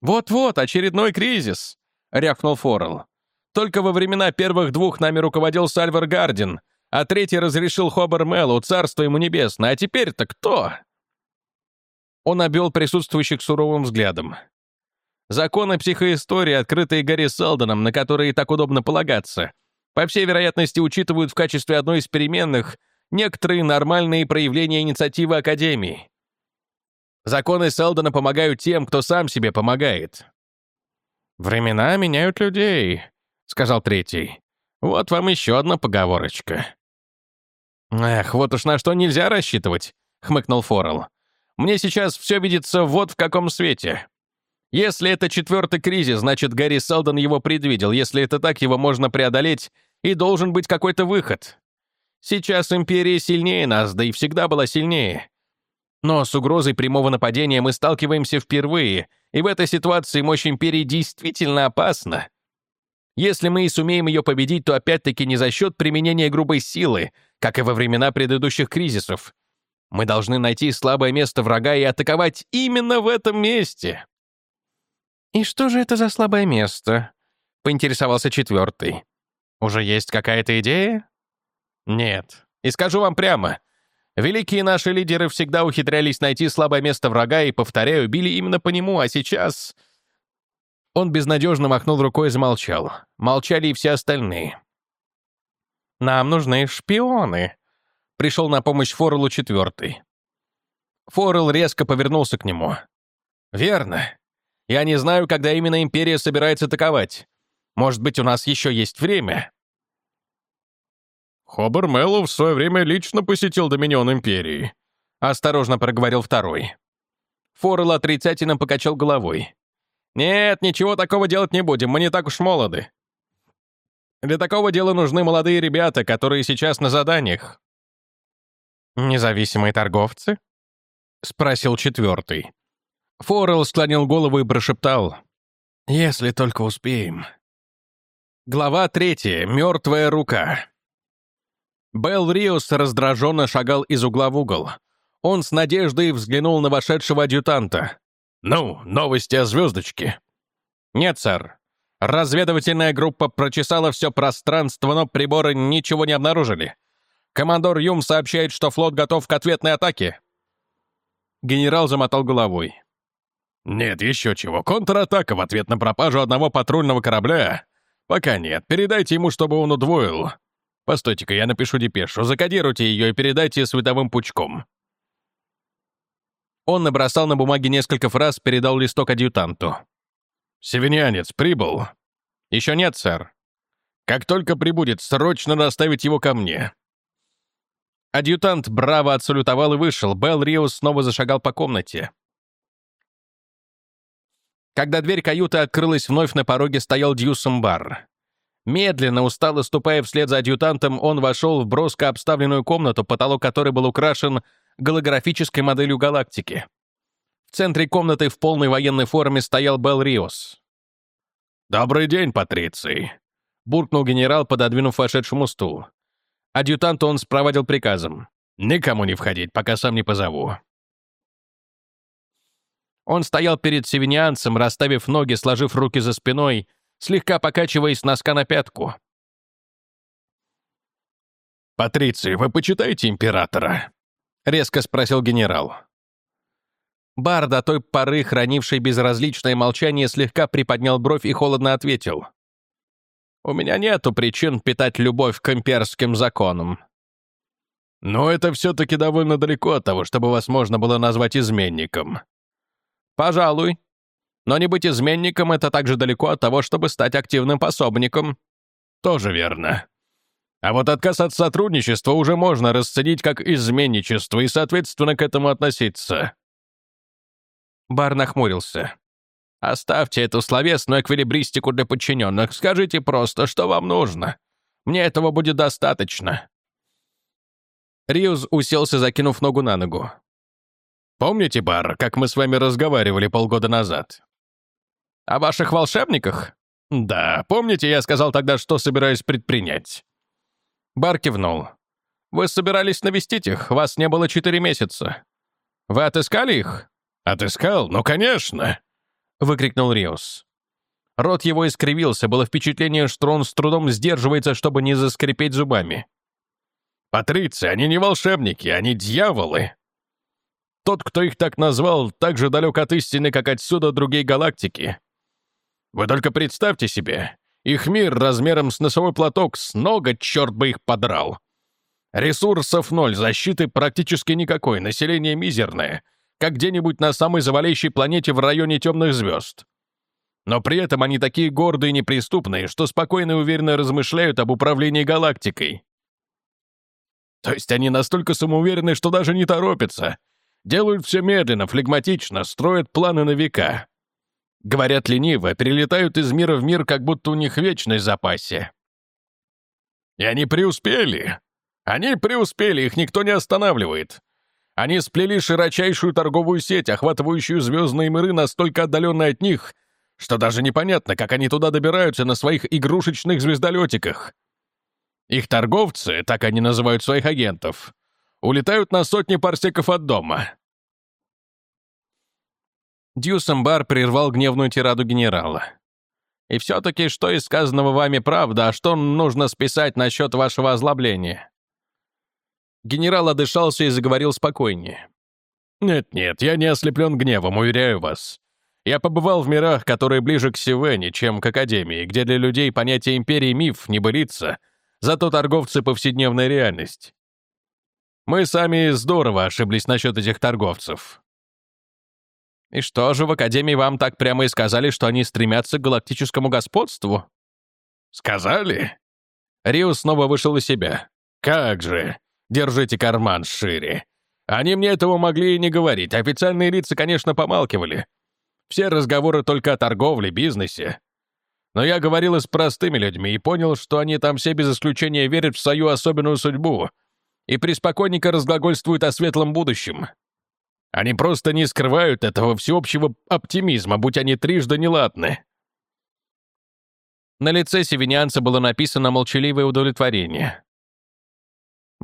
«Вот-вот, очередной кризис», — рявкнул Форел. «Только во времена первых двух нами руководил Сальвер Гардин, а третий разрешил Хобер Меллу, царство ему небесное. А теперь-то кто?» Он обвел присутствующих суровым взглядом. Законы психоистории, открытые Гарри Селдоном, на которые так удобно полагаться, по всей вероятности учитывают в качестве одной из переменных некоторые нормальные проявления инициативы Академии. Законы Селдона помогают тем, кто сам себе помогает. «Времена меняют людей», — сказал третий. «Вот вам еще одна поговорочка». «Эх, вот уж на что нельзя рассчитывать», — хмыкнул Форел. Мне сейчас все видится вот в каком свете. Если это четвертый кризис, значит, Гарри Селдон его предвидел. Если это так, его можно преодолеть, и должен быть какой-то выход. Сейчас Империя сильнее нас, да и всегда была сильнее. Но с угрозой прямого нападения мы сталкиваемся впервые, и в этой ситуации мощь Империи действительно опасна. Если мы и сумеем ее победить, то опять-таки не за счет применения грубой силы, как и во времена предыдущих кризисов, мы должны найти слабое место врага и атаковать именно в этом месте». «И что же это за слабое место?» — поинтересовался четвертый. «Уже есть какая-то идея?» «Нет. И скажу вам прямо. Великие наши лидеры всегда ухитрялись найти слабое место врага и, повторяю, били именно по нему, а сейчас...» Он безнадежно махнул рукой и замолчал. Молчали и все остальные. «Нам нужны шпионы», пришел на помощь Форелу четвертый. Форел резко повернулся к нему. «Верно. Я не знаю, когда именно Империя собирается атаковать. Может быть, у нас еще есть время?» «Хобар Мэллоу в свое время лично посетил Доминион Империи», — осторожно проговорил второй. Форел отрицательно покачал головой. «Нет, ничего такого делать не будем, мы не так уж молоды. Для такого дела нужны молодые ребята, которые сейчас на заданиях. «Независимые торговцы?» — спросил четвертый. Форел склонил голову и прошептал. «Если только успеем». Глава третья. Мертвая рука. Белл Риос раздраженно шагал из угла в угол. Он с надеждой взглянул на вошедшего адъютанта. «Ну, новости о звездочке». «Нет, сэр. Разведывательная группа прочесала все пространство, но приборы ничего не обнаружили. Командор Юм сообщает, что флот готов к ответной атаке». Генерал замотал головой. «Нет, еще чего. Контратака в ответ на пропажу одного патрульного корабля? Пока нет. Передайте ему, чтобы он удвоил. Постойте-ка, я напишу депешу. Закодируйте ее и передайте световым пучком». Он набросал на бумаге несколько фраз, передал листок адъютанту. «Севинянец прибыл?» «Еще нет, сэр». «Как только прибудет, срочно доставить его ко мне. Адъютант браво отсалютовал и вышел. Белл Риус снова зашагал по комнате. Когда дверь каюты открылась, вновь на пороге стоял Дьюсом Бар. Медленно, устало ступая вслед за адъютантом, он вошел в броско обставленную комнату, потолок которой был украшен голографической моделью галактики. В центре комнаты в полной военной форме стоял Белл Риос. «Добрый день, Патриций», — буркнул генерал, пододвинув вошедшему стул. Адъютанта он спровадил приказом. «Никому не входить, пока сам не позову». Он стоял перед севиньянцем, расставив ноги, сложив руки за спиной, слегка покачиваясь носка на пятку. «Патриций, вы почитаете императора?» — резко спросил генерал. Бар, до той поры хранивший безразличное молчание, слегка приподнял бровь и холодно ответил. У меня нету причин питать любовь к имперским законам. Но это все-таки довольно далеко от того, чтобы вас можно было назвать изменником. Пожалуй. Но не быть изменником — это также далеко от того, чтобы стать активным пособником. Тоже верно. А вот отказ от сотрудничества уже можно расценить как изменничество и, соответственно, к этому относиться. Бар нахмурился. «Оставьте эту словесную эквилибристику для подчиненных. Скажите просто, что вам нужно. Мне этого будет достаточно». Риус уселся, закинув ногу на ногу. «Помните, Бар, как мы с вами разговаривали полгода назад?» «О ваших волшебниках?» «Да, помните, я сказал тогда, что собираюсь предпринять?» Бар кивнул. «Вы собирались навестить их, вас не было четыре месяца. Вы отыскали их?» «Отыскал? Ну, конечно!» — выкрикнул Риус. Рот его искривился, было впечатление, что он с трудом сдерживается, чтобы не заскрипеть зубами. «Патриции, они не волшебники, они дьяволы!» Тот, кто их так назвал, так же далек от истины, как отсюда другие галактики. Вы только представьте себе, их мир размером с носовой платок с нога, черт бы их подрал. Ресурсов ноль, защиты практически никакой, население мизерное — как где-нибудь на самой заваляющей планете в районе темных звезд. Но при этом они такие гордые и неприступные, что спокойно и уверенно размышляют об управлении галактикой. То есть они настолько самоуверены, что даже не торопятся. Делают все медленно, флегматично, строят планы на века. Говорят лениво, перелетают из мира в мир, как будто у них вечность в запасе. И они преуспели. Они преуспели, их никто не останавливает. Они сплели широчайшую торговую сеть, охватывающую звездные миры настолько отдаленные от них, что даже непонятно, как они туда добираются на своих игрушечных звездолетиках. Их торговцы, так они называют своих агентов, улетают на сотни парсеков от дома. Дьюсамбар прервал гневную тираду генерала. «И все-таки, что из сказанного вами правда, а что нужно списать насчет вашего озлобления?» Генерал отдышался и заговорил спокойнее. «Нет-нет, я не ослеплен гневом, уверяю вас. Я побывал в мирах, которые ближе к Сивене, чем к Академии, где для людей понятие империи — миф, не былица, зато торговцы — повседневная реальность. Мы сами здорово ошиблись насчет этих торговцев». «И что же, в Академии вам так прямо и сказали, что они стремятся к галактическому господству?» «Сказали?» Рио снова вышел из себя. «Как же! Держите карман шире. Они мне этого могли и не говорить. Официальные лица, конечно, помалкивали. Все разговоры только о торговле, бизнесе. Но я говорил с простыми людьми и понял, что они там все без исключения верят в свою особенную судьбу и преспокойненько разглагольствуют о светлом будущем. Они просто не скрывают этого всеобщего оптимизма, будь они трижды неладны. На лице севинянца было написано молчаливое удовлетворение.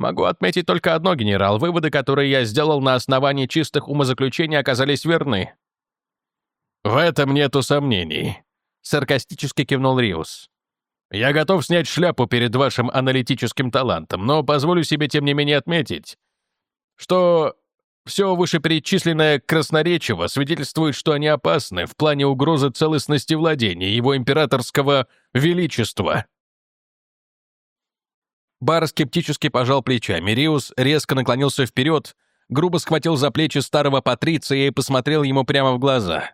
Могу отметить только одно, генерал. Выводы, которые я сделал на основании чистых умозаключений, оказались верны. В этом нету сомнений, саркастически кивнул Риус. Я готов снять шляпу перед вашим аналитическим талантом, но позволю себе тем не менее отметить, что все вышеперечисленное красноречиво свидетельствует, что они опасны в плане угрозы целостности владения его императорского величества. Бар скептически пожал плечами. Риус резко наклонился вперед, грубо схватил за плечи старого Патриция и посмотрел ему прямо в глаза.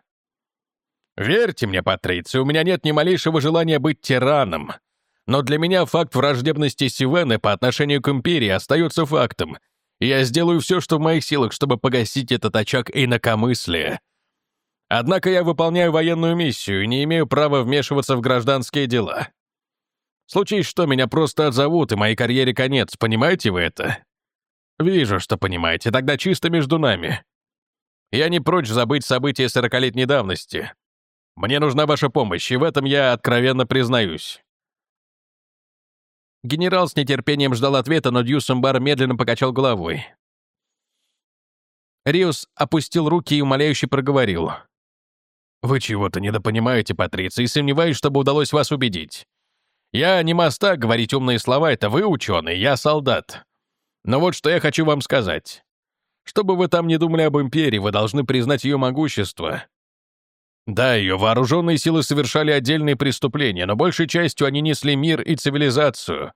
«Верьте мне, Патриций, у меня нет ни малейшего желания быть тираном. Но для меня факт враждебности Сивены по отношению к Империи остается фактом, я сделаю все, что в моих силах, чтобы погасить этот очаг инакомыслия. Однако я выполняю военную миссию и не имею права вмешиваться в гражданские дела. Случись что, меня просто отзовут, и моей карьере конец, понимаете вы это? Вижу, что понимаете, тогда чисто между нами. Я не прочь забыть события сорокалетней давности. Мне нужна ваша помощь, и в этом я откровенно признаюсь». Генерал с нетерпением ждал ответа, но Дьюсамбар медленно покачал головой. Риус опустил руки и умоляюще проговорил. «Вы чего-то недопонимаете, Патриция, и сомневаюсь, чтобы удалось вас убедить. Я не мастак говорить умные слова, это вы ученый, я солдат. Но вот что я хочу вам сказать. Что бы вы там ни думали об империи, вы должны признать ее могущество. Да, ее вооруженные силы совершали отдельные преступления, но большей частью они несли мир и цивилизацию.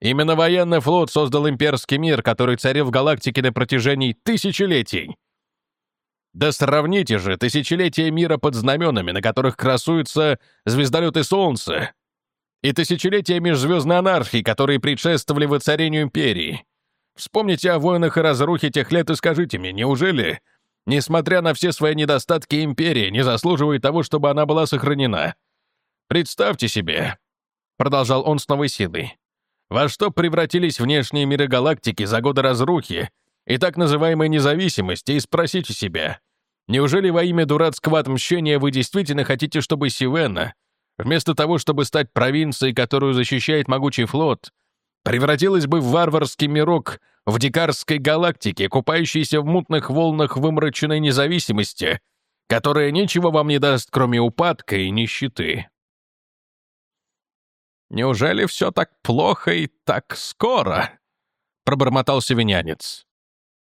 Именно военный флот создал имперский мир, который царил в галактике на протяжении тысячелетий. Да сравните же тысячелетия мира под знаменами, на которых красуются звездолеты Солнца, и тысячелетия межзвездной анархии, которые предшествовали воцарению империи. Вспомните о войнах и разрухе тех лет и скажите мне, неужели, несмотря на все свои недостатки, империя не заслуживает того, чтобы она была сохранена? Представьте себе, — продолжал он с новой силой, во что превратились внешние миры галактики за годы разрухи и так называемой независимости, и спросите себя, неужели во имя дурацкого отмщения вы действительно хотите, чтобы Сивена, вместо того, чтобы стать провинцией, которую защищает могучий флот, превратилась бы в варварский мирок в дикарской галактике, купающейся в мутных волнах вымраченной независимости, которая ничего вам не даст, кроме упадка и нищеты. «Неужели все так плохо и так скоро?» — пробормотал севинянец.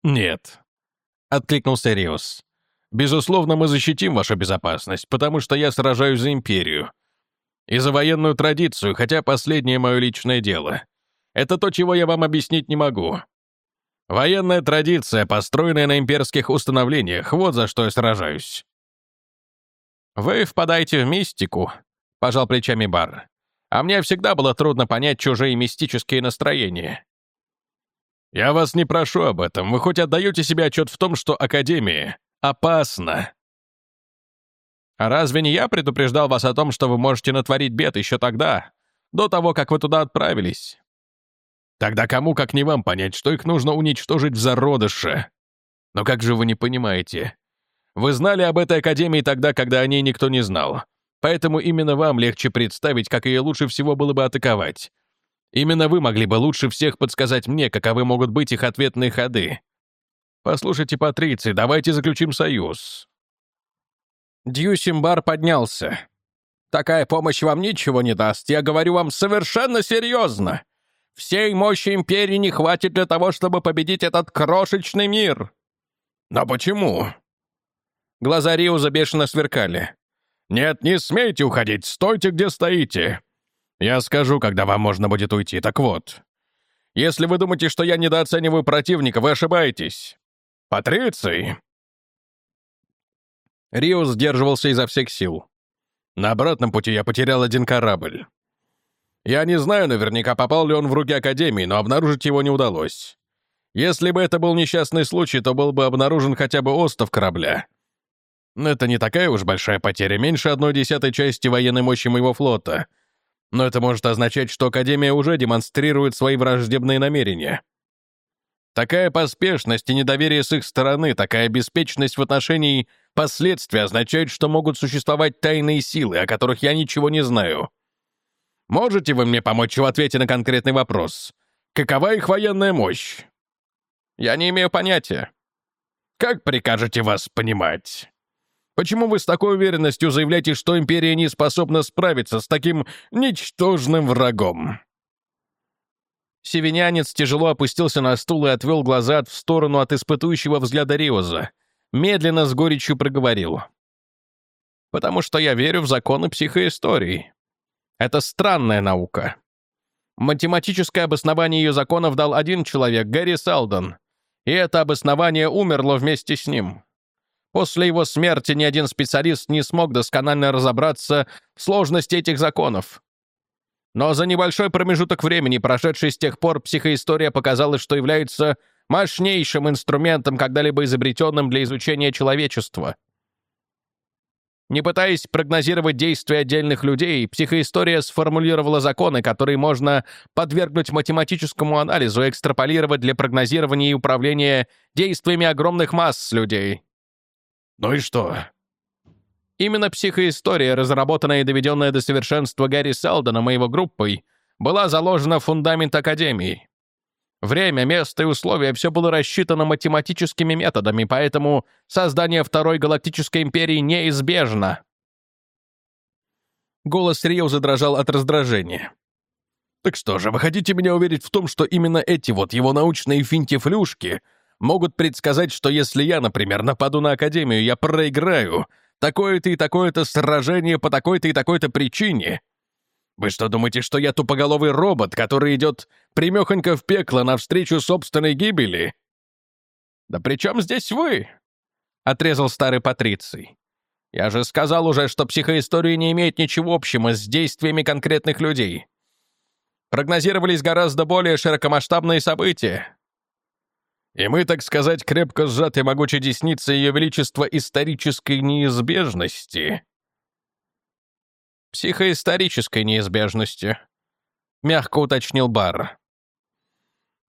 «Нет», — откликнулся Риус. «Безусловно, мы защитим вашу безопасность, потому что я сражаюсь за империю. И за военную традицию, хотя последнее мое личное дело. Это то, чего я вам объяснить не могу. Военная традиция, построенная на имперских установлениях, вот за что я сражаюсь». «Вы впадаете в мистику», — пожал плечами Бар. «А мне всегда было трудно понять чужие мистические настроения». «Я вас не прошу об этом. Вы хоть отдаете себе отчет в том, что Академия опасна?» «А разве не я предупреждал вас о том, что вы можете натворить бед еще тогда, до того, как вы туда отправились?» Тогда кому, как не вам, понять, что их нужно уничтожить в зародыше? Но как же вы не понимаете? Вы знали об этой академии тогда, когда о ней никто не знал. Поэтому именно вам легче представить, как ее лучше всего было бы атаковать. Именно вы могли бы лучше всех подсказать мне, каковы могут быть их ответные ходы. Послушайте, патриции, давайте заключим союз. Дьюсимбар поднялся. «Такая помощь вам ничего не даст, я говорю вам совершенно серьезно. Всей мощи Империи не хватит для того, чтобы победить этот крошечный мир!» «Но почему?» Глаза Риуза бешено сверкали. «Нет, не смейте уходить, стойте, где стоите. Я скажу, когда вам можно будет уйти, так вот. Если вы думаете, что я недооцениваю противника, вы ошибаетесь. Патриций!» Риус сдерживался изо всех сил. «На обратном пути я потерял один корабль. Я не знаю наверняка, попал ли он в руки Академии, но обнаружить его не удалось. Если бы это был несчастный случай, то был бы обнаружен хотя бы остов корабля. Это не такая уж большая потеря, меньше одной десятой части военной мощи моего флота. Но это может означать, что Академия уже демонстрирует свои враждебные намерения. Такая поспешность и недоверие с их стороны, такая беспечность в отношении последствий означает, что могут существовать тайные силы, о которых я ничего не знаю. Можете вы мне помочь в ответе на конкретный вопрос? Какова их военная мощь? Я не имею понятия. Как прикажете вас понимать? Почему вы с такой уверенностью заявляете, что империя не способна справиться с таким ничтожным врагом? Севинянец тяжело опустился на стул и отвел глаза в сторону от испытующего взгляда Риоза. Медленно с горечью проговорил. «Потому что я верю в законы психоистории. Это странная наука. Математическое обоснование ее законов дал один человек, Гэри Селдон, и это обоснование умерло вместе с ним. После его смерти ни один специалист не смог досконально разобраться в сложности этих законов. Но за небольшой промежуток времени, прошедший с тех пор, психоистория показала, что является мощнейшим инструментом, когда-либо изобретенным для изучения человечества. Не пытаясь прогнозировать действия отдельных людей, психоистория сформулировала законы, которые можно подвергнуть математическому анализу и экстраполировать для прогнозирования и управления действиями огромных масс людей. Ну и что? Именно психоистория, разработанная и доведенная до совершенства Гарри Селдоном и его группой, была заложена в фундамент Академии. Время, место и условия — все было рассчитано математическими методами, поэтому создание Второй Галактической Империи неизбежно. Голос Рио задрожал от раздражения. «Так что же, вы хотите меня уверить в том, что именно эти вот его научные финтифлюшки могут предсказать, что если я, например, нападу на Академию, я проиграю такое-то и такое-то сражение по такой-то и такой-то причине?» Вы что, думаете, что я тупоголовый робот, который идет примехонько в пекло навстречу собственной гибели?» «Да при чем здесь вы?» — отрезал старый Патриций. Я же сказал уже, что психоистория не имеет ничего общего с действиями конкретных людей. Прогнозировались гораздо более широкомасштабные события. И мы, так сказать, крепко сжаты могучей десницы Ее Величества исторической неизбежности. Психоисторической неизбежности, мягко уточнил Барр.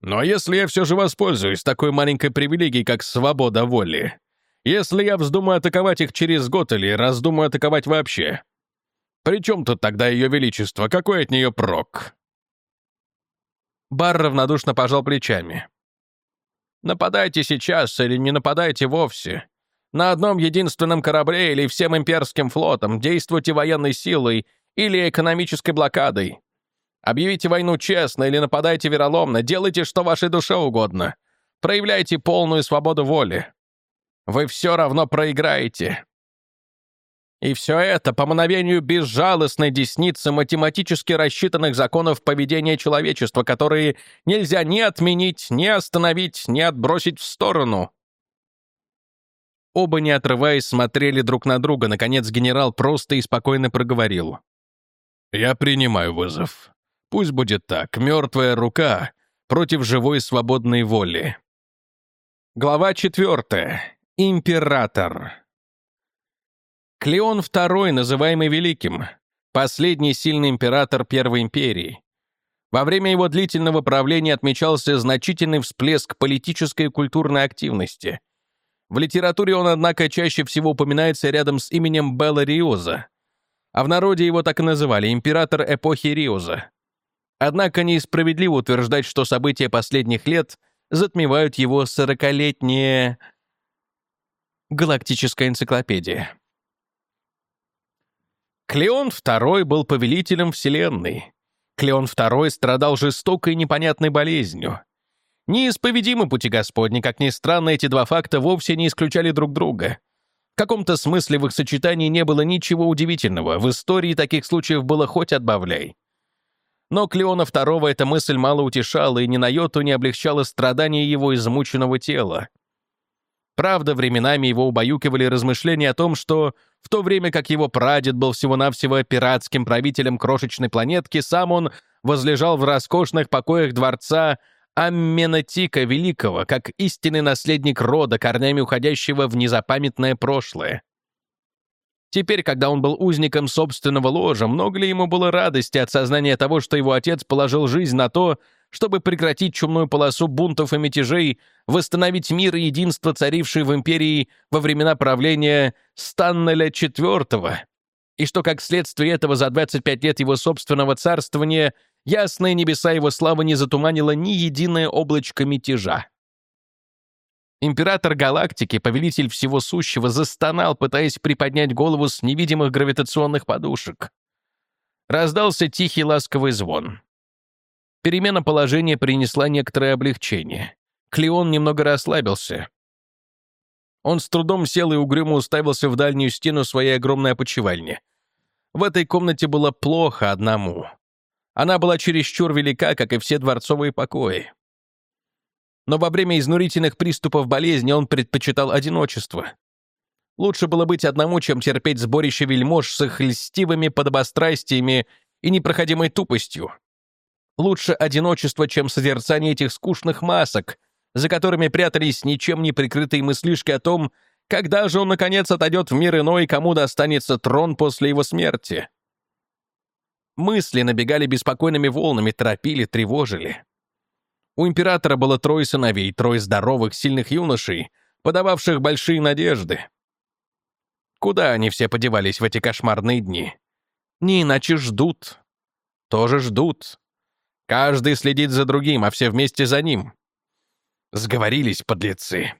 Но если я все же воспользуюсь такой маленькой привилегией, как свобода воли, если я вздумаю атаковать их через год или раздумаю атаковать вообще, при чем тут тогда Ее Величество? Какой от нее прок?» Бар равнодушно пожал плечами. «Нападайте сейчас или не нападайте вовсе. На одном единственном корабле или всем имперским флотом действуйте военной силой или экономической блокадой. Объявите войну честно или нападайте вероломно, делайте, что вашей душе угодно. Проявляйте полную свободу воли. Вы все равно проиграете. И все это по мановению безжалостной десницы математически рассчитанных законов поведения человечества, которые нельзя ни отменить, ни остановить, ни отбросить в сторону. Оба, не отрываясь, смотрели друг на друга. Наконец генерал просто и спокойно проговорил. «Я принимаю вызов. Пусть будет так. Мертвая рука против живой свободной воли». Глава четвертая. Император. Клеон II, называемый Великим, последний сильный император Первой империи. Во время его длительного правления отмечался значительный всплеск политической и культурной активности. В литературе он, однако, чаще всего упоминается рядом с именем Белла Риоза, а в народе его так и называли император эпохи Риоза. Однако несправедливо утверждать, что события последних лет затмевают его сорокалетнее Галактическая энциклопедия. Клеон II был повелителем Вселенной. Клеон II страдал жестокой непонятной болезнью. Неисповедимы пути Господни, как ни странно, эти два факта вовсе не исключали друг друга. В каком-то смысле в их сочетании не было ничего удивительного, в истории таких случаев было хоть отбавляй. Но Клеона II эта мысль мало утешала и ни на йоту не облегчала страдания его измученного тела. Правда, временами его убаюкивали размышления о том, что в то время как его прадед был всего-навсего пиратским правителем крошечной планетки, сам он возлежал в роскошных покоях дворца Амменотика Великого, как истинный наследник рода, корнями уходящего в незапамятное прошлое. Теперь, когда он был узником собственного ложа, много ли ему было радости от сознания того, что его отец положил жизнь на то, чтобы прекратить чумную полосу бунтов и мятежей, восстановить мир и единство, царившие в империи во времена правления Станнеля IV, и что, как следствие этого, за 25 лет его собственного царствования ясные небеса его славы не затуманило ни единое облачко мятежа. Император галактики, повелитель всего сущего, застонал, пытаясь приподнять голову с невидимых гравитационных подушек. Раздался тихий ласковый звон. Перемена положения принесла некоторое облегчение. Клеон немного расслабился. Он с трудом сел и угрюмо уставился в дальнюю стену своей огромной опочивальни. В этой комнате было плохо одному. Она была чересчур велика, как и все дворцовые покои. Но во время изнурительных приступов болезни он предпочитал одиночество. Лучше было быть одному, чем терпеть сборище вельмож с их льстивыми подобострастиями и непроходимой тупостью. Лучше одиночество, чем созерцание этих скучных масок, за которыми прятались ничем не прикрытые мыслишки о том, когда же он, наконец, отойдет в мир иной, кому достанется трон после его смерти. Мысли набегали беспокойными волнами, торопили, тревожили. У императора было трое сыновей, трое здоровых, сильных юношей, подававших большие надежды. Куда они все подевались в эти кошмарные дни? Не иначе ждут. Тоже ждут. Каждый следит за другим, а все вместе за ним. Сговорились, подлецы.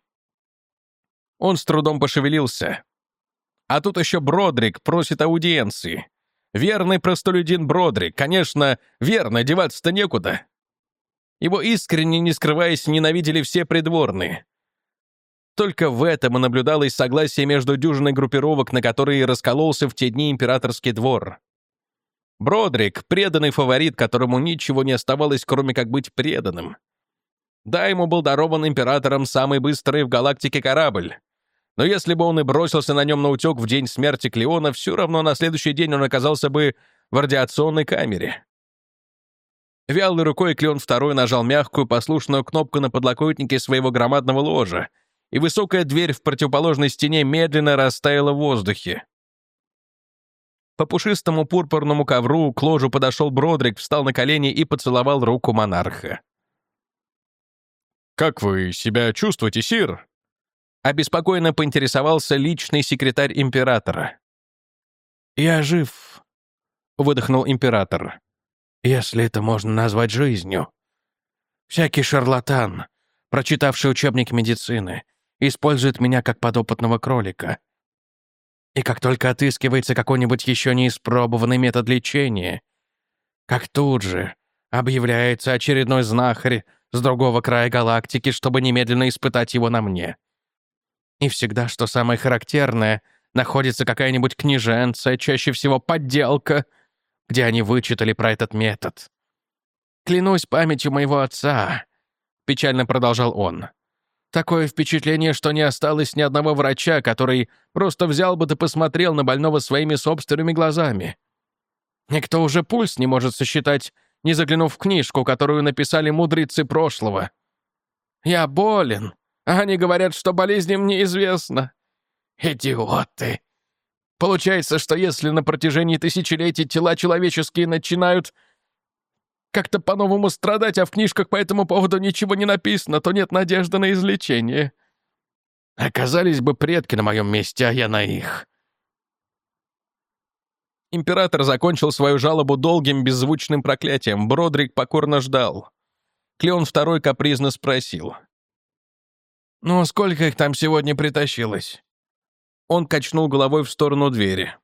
Он с трудом пошевелился. А тут еще Бродрик просит аудиенции. Верный простолюдин Бродрик. Конечно, верно, деваться-то некуда. Его искренне, не скрываясь, ненавидели все придворные. Только в этом и наблюдалось согласие между дюжиной группировок, на которые раскололся в те дни императорский двор. Бродрик — преданный фаворит, которому ничего не оставалось, кроме как быть преданным. Да, ему был дарован императором самый быстрый в галактике корабль. Но если бы он и бросился на нем на утек в день смерти Клеона, все равно на следующий день он оказался бы в радиационной камере. Вялой рукой Клеон второй нажал мягкую, послушную кнопку на подлокотнике своего громадного ложа, и высокая дверь в противоположной стене медленно растаяла в воздухе. По пушистому пурпурному ковру к ложу подошел Бродрик, встал на колени и поцеловал руку монарха. «Как вы себя чувствуете, сир?» Обеспокоенно поинтересовался личный секретарь императора. «Я жив», — выдохнул император если это можно назвать жизнью. Всякий шарлатан, прочитавший учебник медицины, использует меня как подопытного кролика. И как только отыскивается какой-нибудь еще не испробованный метод лечения, как тут же объявляется очередной знахарь с другого края галактики, чтобы немедленно испытать его на мне. И всегда, что самое характерное, находится какая-нибудь книженция, чаще всего подделка — где они вычитали про этот метод. «Клянусь памятью моего отца», — печально продолжал он. «Такое впечатление, что не осталось ни одного врача, который просто взял бы да посмотрел на больного своими собственными глазами. Никто уже пульс не может сосчитать, не заглянув в книжку, которую написали мудрецы прошлого. Я болен, а они говорят, что болезнь им неизвестна. Идиоты!» Получается, что если на протяжении тысячелетий тела человеческие начинают как-то по-новому страдать, а в книжках по этому поводу ничего не написано, то нет надежды на излечение. Оказались бы предки на моем месте, а я на их. Император закончил свою жалобу долгим беззвучным проклятием. Бродрик покорно ждал. Клеон второй капризно спросил. «Ну, сколько их там сегодня притащилось?» Он качнул головой в сторону двери.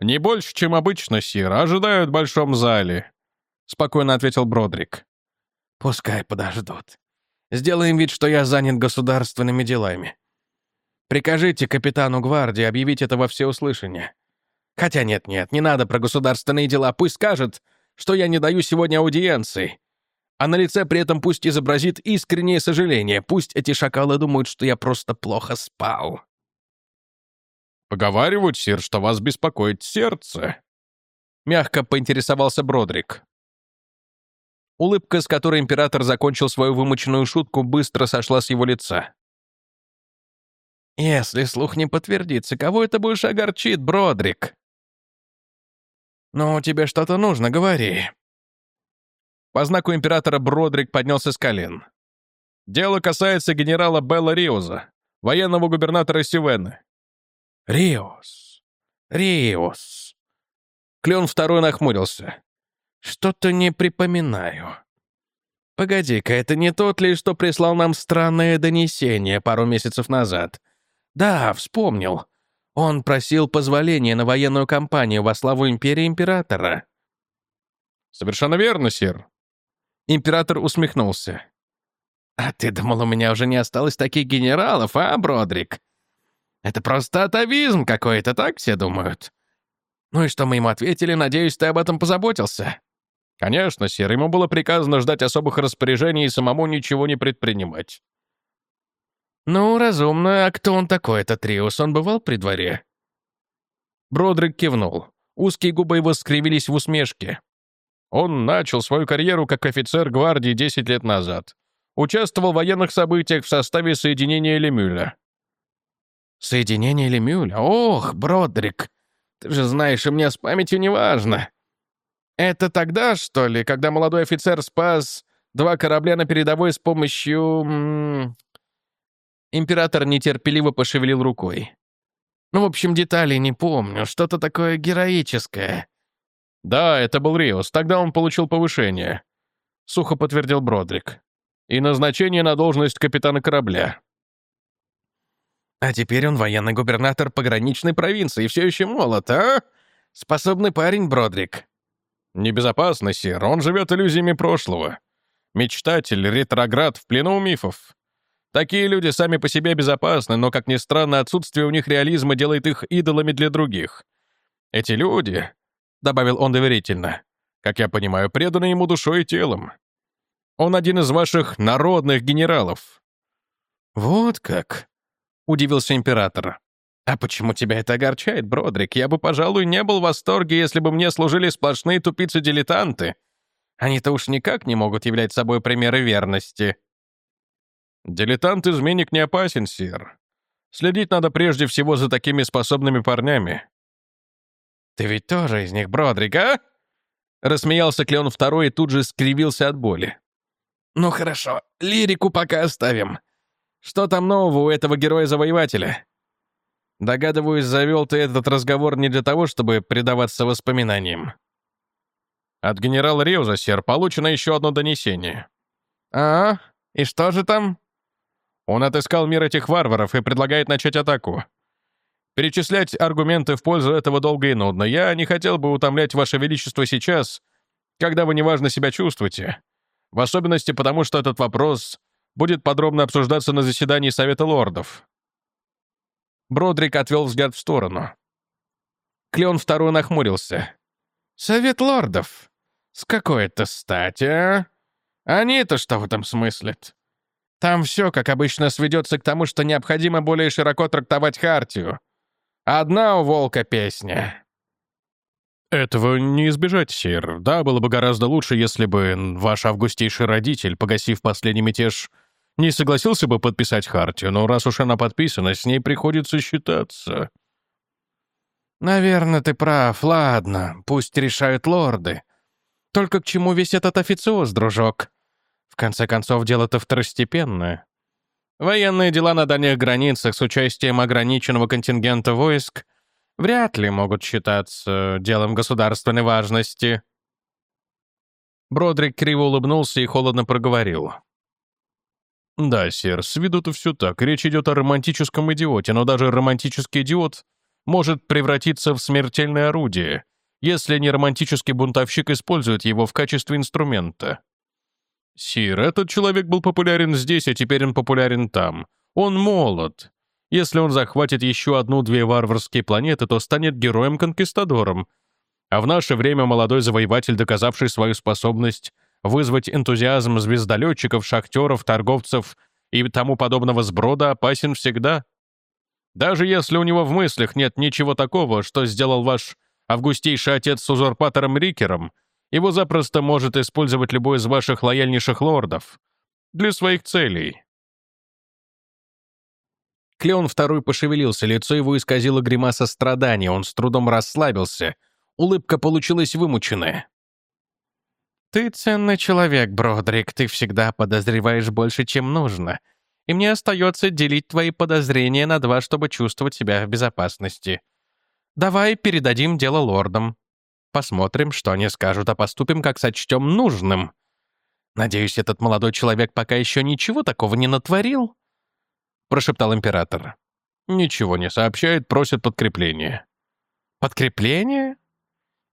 «Не больше, чем обычно, Сир. Ожидают в большом зале», — спокойно ответил Бродрик. «Пускай подождут. Сделаем вид, что я занят государственными делами. Прикажите капитану гвардии объявить это во всеуслышание. Хотя нет-нет, не надо про государственные дела. Пусть скажет, что я не даю сегодня аудиенции. А на лице при этом пусть изобразит искреннее сожаление. Пусть эти шакалы думают, что я просто плохо спал». Поговаривают, сир, что вас беспокоит сердце». Мягко поинтересовался Бродрик. Улыбка, с которой император закончил свою вымученную шутку, быстро сошла с его лица. «Если слух не подтвердится, кого это больше огорчит, Бродрик?» «Ну, тебе что-то нужно, говори». По знаку императора Бродрик поднялся с колен. «Дело касается генерала Белла Риоза, военного губернатора Сивены. Риос. Риос. Клен второй нахмурился. Что-то не припоминаю. Погоди-ка, это не тот ли, что прислал нам странное донесение пару месяцев назад? Да, вспомнил. Он просил позволения на военную кампанию во славу империи императора. Совершенно верно, сир. Император усмехнулся. «А ты думал, у меня уже не осталось таких генералов, а, Бродрик? Это просто атовизм какой-то, так все думают. Ну и что мы ему ответили, надеюсь, ты об этом позаботился?» «Конечно, сир, ему было приказано ждать особых распоряжений и самому ничего не предпринимать». «Ну, разумно. А кто он такой, этот Триус? Он бывал при дворе?» Бродрик кивнул. Узкие губы его скривились в усмешке. Он начал свою карьеру как офицер гвардии 10 лет назад. Участвовал в военных событиях в составе соединения Лемюля. Соединение Лемюля? Ох, Бродрик, ты же знаешь, и мне с памятью не важно. Это тогда, что ли, когда молодой офицер спас два корабля на передовой с помощью... Император нетерпеливо пошевелил рукой. Ну, в общем, деталей не помню, что-то такое героическое. Да, это был Риос, тогда он получил повышение. Сухо подтвердил Бродрик. И назначение на должность капитана корабля. А теперь он военный губернатор пограничной провинции, все еще молод, а? Способный парень, Бродрик. Небезопасно, сир, он живет иллюзиями прошлого. Мечтатель, ретроград в плену у мифов. Такие люди сами по себе безопасны, но, как ни странно, отсутствие у них реализма делает их идолами для других. Эти люди, — добавил он доверительно, — как я понимаю, преданы ему душой и телом. Он один из ваших народных генералов. Вот как. — удивился император. «А почему тебя это огорчает, Бродрик? Я бы, пожалуй, не был в восторге, если бы мне служили сплошные тупицы-дилетанты. Они-то уж никак не могут являть собой примеры верности». «Дилетант-изменник не опасен, сир. Следить надо прежде всего за такими способными парнями». «Ты ведь тоже из них, Бродрик, а?» Рассмеялся Клеон Второй и тут же скривился от боли. «Ну хорошо, лирику пока оставим. Что там нового у этого героя-завоевателя?» Догадываюсь, завел ты этот разговор не для того, чтобы предаваться воспоминаниям. От генерала Реуза, сэр, получено еще одно донесение. А, и что же там? Он отыскал мир этих варваров и предлагает начать атаку. Перечислять аргументы в пользу этого долго и нудно. Я не хотел бы утомлять Ваше Величество сейчас, когда вы неважно себя чувствуете. В особенности потому, что этот вопрос будет подробно обсуждаться на заседании Совета лордов. Бродрик отвел взгляд в сторону. Клеон второй нахмурился. «Совет лордов? С какой это стати, а? Они-то что в этом смыслят? Там все, как обычно, сведется к тому, что необходимо более широко трактовать Хартию. Одна у волка песня». «Этого не избежать, сир. Да, было бы гораздо лучше, если бы ваш августейший родитель, погасив последний мятеж, не согласился бы подписать Хартию, но раз уж она подписана, с ней приходится считаться». «Наверное, ты прав. Ладно, пусть решают лорды. Только к чему весь этот официоз, дружок? В конце концов, дело-то второстепенное. Военные дела на дальних границах с участием ограниченного контингента войск вряд ли могут считаться делом государственной важности». Бродрик криво улыбнулся и холодно проговорил. «Да, сэр, с виду-то все так. Речь идет о романтическом идиоте, но даже романтический идиот может превратиться в смертельное орудие, если не романтический бунтовщик использует его в качестве инструмента. Сир, этот человек был популярен здесь, а теперь он популярен там. Он молод. Если он захватит еще одну-две варварские планеты, то станет героем-конкистадором. А в наше время молодой завоеватель, доказавший свою способность вызвать энтузиазм звездолетчиков, шахтеров, торговцев и тому подобного сброда опасен всегда. Даже если у него в мыслях нет ничего такого, что сделал ваш августейший отец с узурпатором Рикером, его запросто может использовать любой из ваших лояльнейших лордов для своих целей. Клеон второй пошевелился, лицо его исказило гримаса страдания, он с трудом расслабился. Улыбка получилась вымученная. «Ты ценный человек, Бродрик, ты всегда подозреваешь больше, чем нужно. И мне остается делить твои подозрения на два, чтобы чувствовать себя в безопасности. Давай передадим дело лордам. Посмотрим, что они скажут, а поступим, как сочтем нужным. Надеюсь, этот молодой человек пока еще ничего такого не натворил?» Прошептал император. «Ничего не сообщает, просит подкрепление». «Подкрепление?»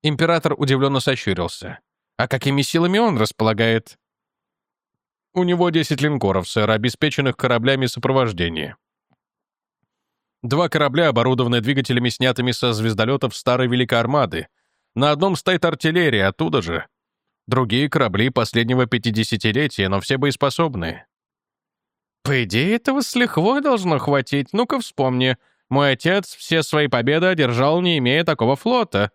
Император удивленно сощурился. А какими силами он располагает? У него 10 линкоров, сэр, обеспеченных кораблями сопровождения. Два корабля, оборудованные двигателями, снятыми со звездолетов старой Великой Армады. На одном стоит артиллерия, оттуда же. Другие корабли последнего пятидесятилетия, но все боеспособные. По идее, этого с лихвой должно хватить. Ну-ка вспомни. Мой отец все свои победы одержал, не имея такого флота.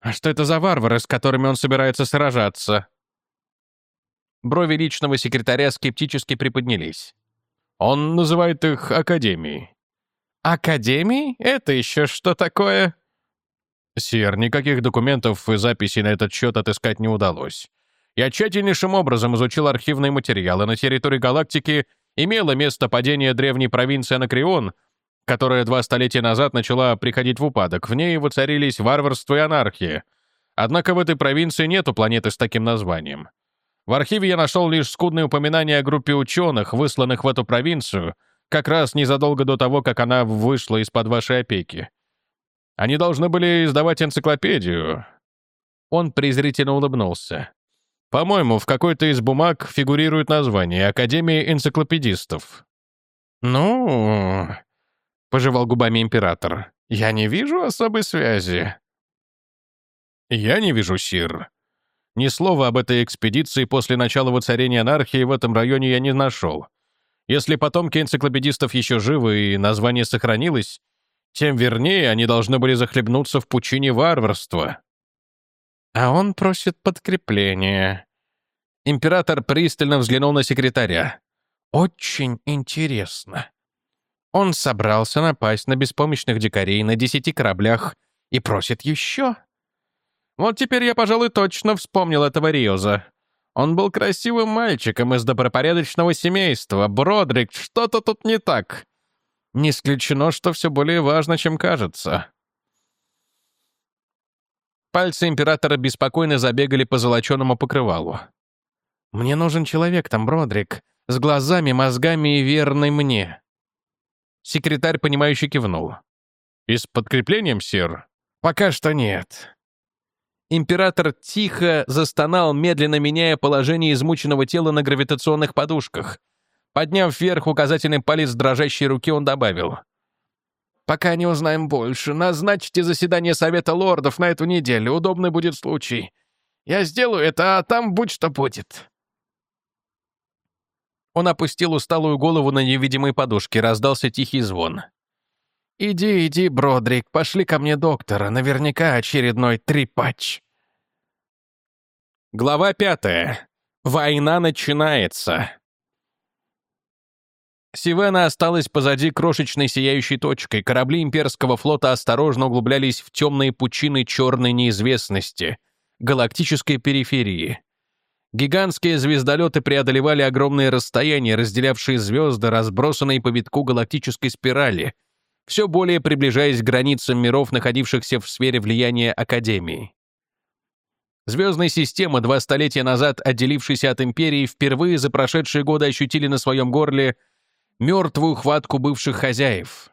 А что это за варвары, с которыми он собирается сражаться? Брови личного секретаря скептически приподнялись. Он называет их Академией. Академией? Это еще что такое? Сир, никаких документов и записей на этот счет отыскать не удалось. Я тщательнейшим образом изучил архивные материалы. На территории галактики имело место падение древней провинции Анакреон, которая два столетия назад начала приходить в упадок. В ней воцарились варварство и анархия. Однако в этой провинции нету планеты с таким названием. В архиве я нашел лишь скудные упоминания о группе ученых, высланных в эту провинцию, как раз незадолго до того, как она вышла из-под вашей опеки. Они должны были издавать энциклопедию. Он презрительно улыбнулся. По-моему, в какой-то из бумаг фигурирует название «Академия энциклопедистов». «Ну, — пожевал губами император. «Я не вижу особой связи». «Я не вижу, Сир. Ни слова об этой экспедиции после начала воцарения анархии в этом районе я не нашел. Если потомки энциклопедистов еще живы и название сохранилось, тем вернее они должны были захлебнуться в пучине варварства. А он просит подкрепления. Император пристально взглянул на секретаря. Очень интересно. Он собрался напасть на беспомощных дикарей на десяти кораблях и просит еще. Вот теперь я, пожалуй, точно вспомнил этого Риоза. Он был красивым мальчиком из добропорядочного семейства. Бродрик, что-то тут не так. Не исключено, что все более важно, чем кажется. Пальцы императора беспокойно забегали по золоченому покрывалу. «Мне нужен человек там, Бродрик, с глазами, мозгами и верный мне». Секретарь, понимающе кивнул. «И с подкреплением, сир?» «Пока что нет». Император тихо застонал, медленно меняя положение измученного тела на гравитационных подушках. Подняв вверх указательный палец дрожащей руки, он добавил. «Пока не узнаем больше, назначьте заседание Совета Лордов на эту неделю. Удобный будет случай. Я сделаю это, а там будь что будет». Он опустил усталую голову на невидимой подушке, раздался тихий звон. «Иди, иди, Бродрик, пошли ко мне доктора, наверняка очередной трипач». Глава пятая. Война начинается. Сивена осталась позади крошечной сияющей точкой. Корабли имперского флота осторожно углублялись в темные пучины черной неизвестности, галактической периферии. Гигантские звездолеты преодолевали огромные расстояния, разделявшие звезды, разбросанные по витку галактической спирали, все более приближаясь к границам миров, находившихся в сфере влияния Академии. Звездные системы, два столетия назад отделившиеся от Империи, впервые за прошедшие годы ощутили на своем горле мертвую хватку бывших хозяев.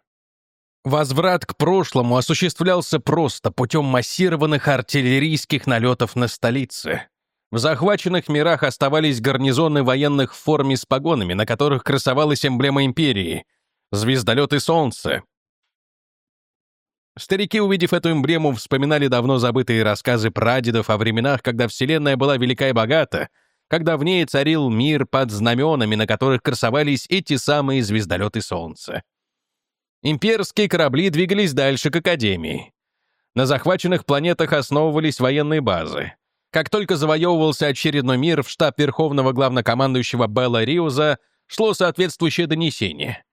Возврат к прошлому осуществлялся просто путем массированных артиллерийских налетов на столицы. В захваченных мирах оставались гарнизоны военных в форме с погонами, на которых красовалась эмблема империи — звездолеты солнца. Старики, увидев эту эмблему, вспоминали давно забытые рассказы прадедов о временах, когда Вселенная была велика и богата, когда в ней царил мир под знаменами, на которых красовались эти самые звездолеты солнца. Имперские корабли двигались дальше к Академии. На захваченных планетах основывались военные базы. Как только завоевывался очередной мир, в штаб Верховного Главнокомандующего Белла Риуза шло соответствующее донесение.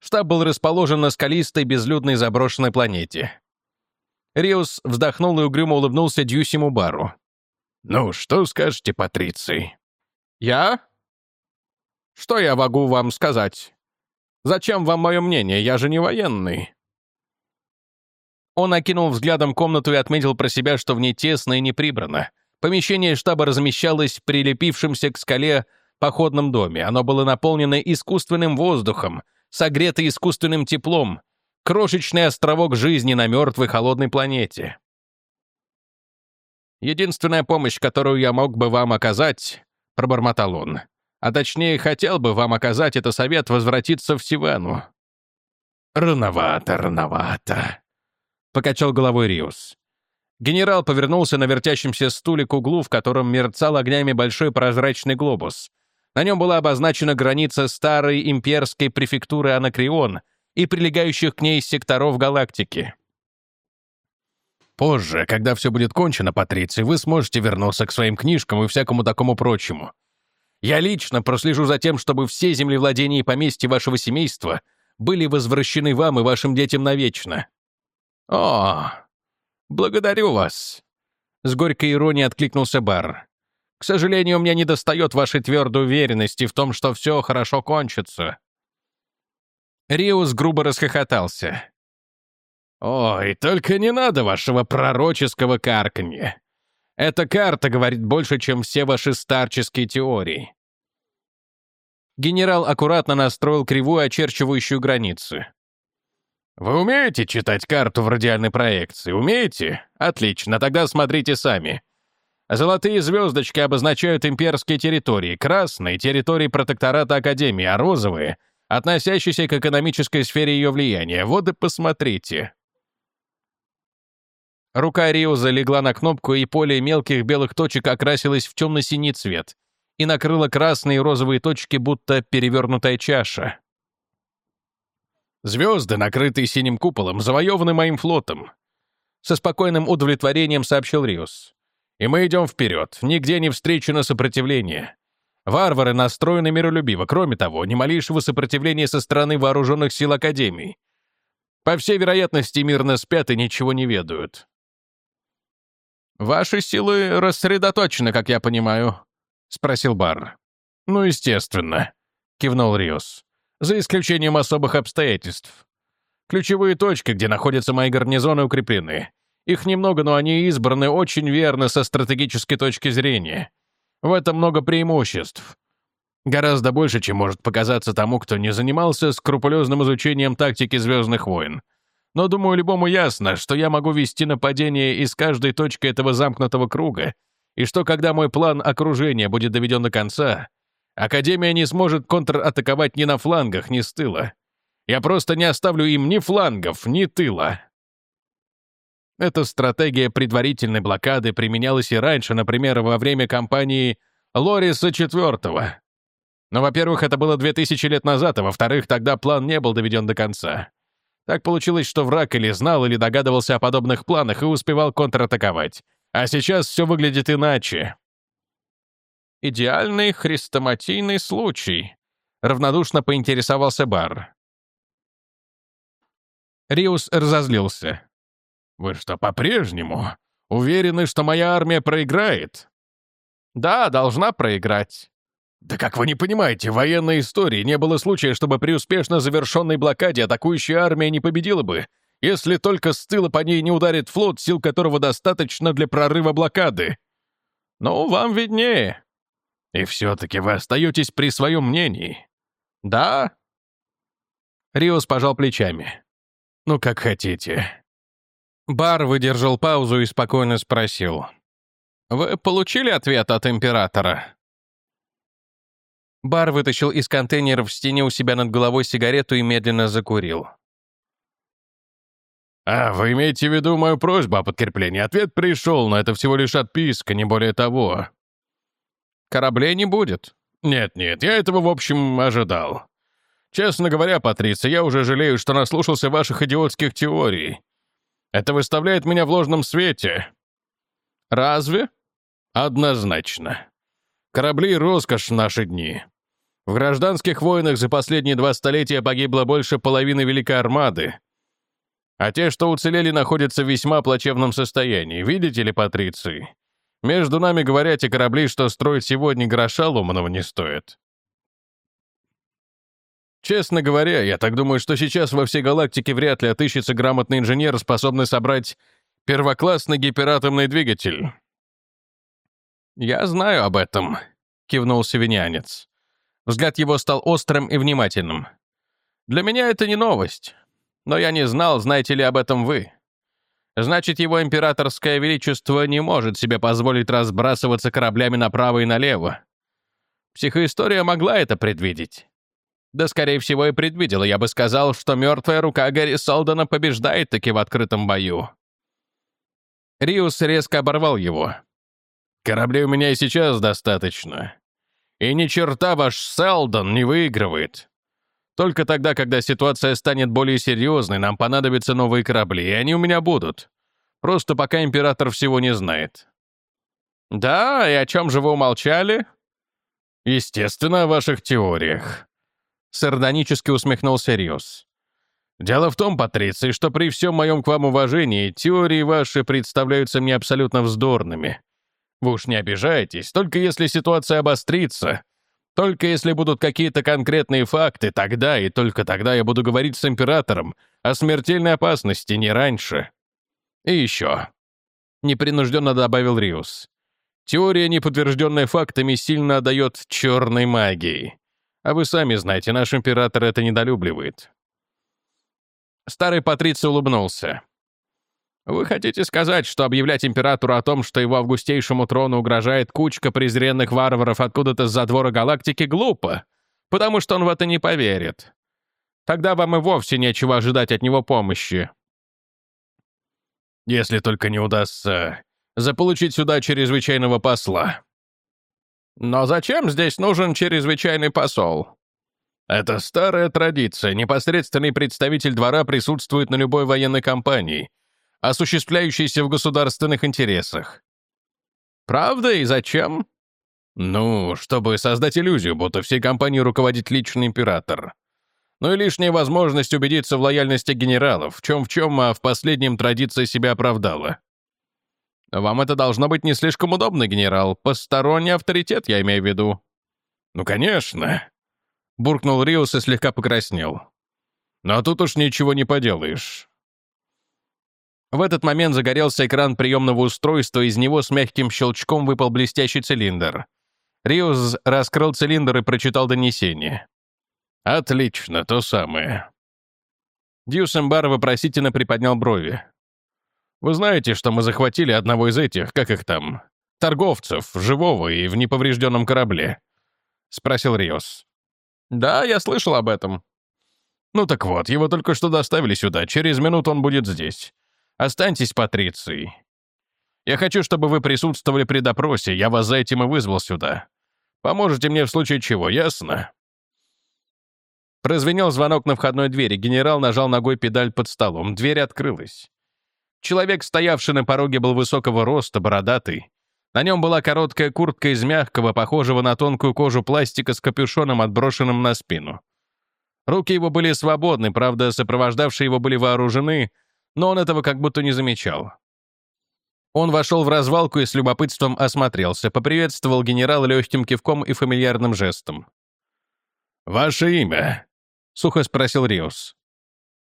Штаб был расположен на скалистой безлюдной заброшенной планете. Риус вздохнул и угрюмо улыбнулся Дьюсиму Бару. «Ну, что скажете, Патриций?» «Я? Что я могу вам сказать? Зачем вам мое мнение? Я же не военный». Он окинул взглядом комнату и отметил про себя, что в ней тесно и не прибрано. Помещение штаба размещалось в прилепившемся к скале походном доме. Оно было наполнено искусственным воздухом, согрето искусственным теплом, крошечный островок жизни на мертвой холодной планете. «Единственная помощь, которую я мог бы вам оказать», — пробормотал он, «а точнее, хотел бы вам оказать, это совет возвратиться в Сивену». «Рановато, рановато», — покачал головой Риус. Генерал повернулся на вертящемся стуле к углу, в котором мерцал огнями большой прозрачный глобус. На нем была обозначена граница старой имперской префектуры Анакреон и прилегающих к ней секторов галактики. Позже, когда все будет кончено, Патриций, вы сможете вернуться к своим книжкам и всякому такому прочему. Я лично прослежу за тем, чтобы все землевладения и поместья вашего семейства были возвращены вам и вашим детям навечно. О, «Благодарю вас!» С горькой иронией откликнулся Бар. «К сожалению, мне недостает вашей твердой уверенности в том, что все хорошо кончится». Риус грубо расхохотался. «Ой, только не надо вашего пророческого карканья. Эта карта говорит больше, чем все ваши старческие теории». Генерал аккуратно настроил кривую, очерчивающую границы. Вы умеете читать карту в радиальной проекции? Умеете? Отлично, тогда смотрите сами. Золотые звездочки обозначают имперские территории, красные — территории протектората Академии, а розовые — относящиеся к экономической сфере ее влияния. Вот и посмотрите. Рука Риуза легла на кнопку, и поле мелких белых точек окрасилось в темно-синий цвет и накрыло красные и розовые точки, будто перевернутая чаша. Звезды, накрытые синим куполом, завоеваны моим флотом. Со спокойным удовлетворением сообщил Риус. И мы идем вперед, нигде не встречено сопротивление. Варвары настроены миролюбиво, кроме того, ни малейшего сопротивления со стороны вооруженных сил Академии. По всей вероятности, мирно спят и ничего не ведают. «Ваши силы рассредоточены, как я понимаю», — спросил Бар. «Ну, естественно», — кивнул Риос. «За исключением особых обстоятельств. Ключевые точки, где находятся мои гарнизоны, укреплены. Их немного, но они избраны очень верно со стратегической точки зрения. В этом много преимуществ. Гораздо больше, чем может показаться тому, кто не занимался скрупулезным изучением тактики «Звездных войн». Но, думаю, любому ясно, что я могу вести нападение из каждой точки этого замкнутого круга, и что, когда мой план окружения будет доведен до конца, Академия не сможет контратаковать ни на флангах, ни с тыла. Я просто не оставлю им ни флангов, ни тыла. Эта стратегия предварительной блокады применялась и раньше, например, во время кампании Лориса IV. Но, во-первых, это было 2000 лет назад, а во-вторых, тогда план не был доведен до конца. Так получилось, что враг или знал, или догадывался о подобных планах и успевал контратаковать. А сейчас все выглядит иначе. «Идеальный хрестоматийный случай», — равнодушно поинтересовался Бар. Риус разозлился. «Вы что, по-прежнему уверены, что моя армия проиграет?» «Да, должна проиграть». «Да как вы не понимаете, в военной истории не было случая, чтобы при успешно завершенной блокаде атакующая армия не победила бы, если только с тыла по ней не ударит флот, сил которого достаточно для прорыва блокады. Ну, вам виднее. И все-таки вы остаетесь при своем мнении. Да? Риос пожал плечами. Ну, как хотите. Бар выдержал паузу и спокойно спросил. «Вы получили ответ от императора?» Бар вытащил из контейнера в стене у себя над головой сигарету и медленно закурил. «А, вы имеете в виду мою просьбу о подкреплении? Ответ пришел, но это всего лишь отписка, не более того». «Кораблей не будет?» «Нет-нет, я этого, в общем, ожидал. Честно говоря, Патриция, я уже жалею, что наслушался ваших идиотских теорий. Это выставляет меня в ложном свете». «Разве?» «Однозначно. Корабли — роскошь в наши дни. В гражданских войнах за последние два столетия погибло больше половины Великой Армады. А те, что уцелели, находятся в весьма плачевном состоянии. Видите ли, Патриции? Между нами говоря, те корабли, что строят сегодня, гроша ломаного не стоят. Честно говоря, я так думаю, что сейчас во всей галактике вряд ли отыщется грамотный инженер, способный собрать первоклассный гиператомный двигатель. «Я знаю об этом», — кивнул севинянец. Взгляд его стал острым и внимательным. «Для меня это не новость. Но я не знал, знаете ли об этом вы. Значит, его императорское величество не может себе позволить разбрасываться кораблями направо и налево. Психоистория могла это предвидеть. Да, скорее всего, и предвидела. Я бы сказал, что мертвая рука Гарри Солдена побеждает таки в открытом бою. Риус резко оборвал его. «Кораблей у меня и сейчас достаточно. И ни черта ваш Селдон не выигрывает. Только тогда, когда ситуация станет более серьезной, нам понадобятся новые корабли, и они у меня будут. Просто пока император всего не знает». «Да, и о чем же вы умолчали?» «Естественно, о ваших теориях», Сардонически усмехнулся Риос. «Дело в том, Патриций, что при всем моем к вам уважении теории ваши представляются мне абсолютно вздорными. Вы уж не обижайтесь, только если ситуация обострится, только если будут какие-то конкретные факты, тогда и только тогда я буду говорить с императором о смертельной опасности, не раньше. И еще». Непринужденно добавил Риус. «Теория, не подтвержденная фактами, сильно отдает черной магией. А вы сами знаете, наш император это недолюбливает». Старый Патриций улыбнулся. «Вы хотите сказать, что объявлять императору о том, что его августейшему трону угрожает кучка презренных варваров откуда-то с задвора галактики, глупо, потому что он в это не поверит. Тогда вам и вовсе нечего ожидать от него помощи». «Если только не удастся заполучить сюда чрезвычайного посла», но зачем здесь нужен чрезвычайный посол? Это старая традиция. Непосредственный представитель двора присутствует на любой военной кампании, осуществляющейся в государственных интересах. Правда и зачем? Ну, чтобы создать иллюзию, будто всей компанией руководит личный император. Ну и лишняя возможность убедиться в лояльности генералов, в чем в чем, а в последнем традиция себя оправдала. Вам это должно быть не слишком удобно, генерал. Посторонний авторитет, я имею в виду. Ну, конечно. Буркнул Риус и слегка покраснел. Но тут уж ничего не поделаешь. В этот момент загорелся экран приемного устройства, из него с мягким щелчком выпал блестящий цилиндр. Риус раскрыл цилиндр и прочитал донесение. «Отлично, то самое». Дьюсембар вопросительно приподнял брови. Вы знаете, что мы захватили одного из этих, как их там, торговцев, живого и в неповрежденном корабле?» — спросил Риос. «Да, я слышал об этом». «Ну так вот, его только что доставили сюда. Через минуту он будет здесь. Останьтесь, Патрицией. Я хочу, чтобы вы присутствовали при допросе. Я вас за этим и вызвал сюда. Поможете мне в случае чего, ясно?» Прозвенел звонок на входной двери. Генерал нажал ногой педаль под столом. Дверь открылась. Человек, стоявший на пороге, был высокого роста, бородатый. На нем была короткая куртка из мягкого, похожего на тонкую кожу пластика с капюшоном, отброшенным на спину. Руки его были свободны, правда, сопровождавшие его были вооружены, но он этого как будто не замечал. Он вошел в развалку и с любопытством осмотрелся, поприветствовал генерала легким кивком и фамильярным жестом. «Ваше имя?» — сухо спросил Риус.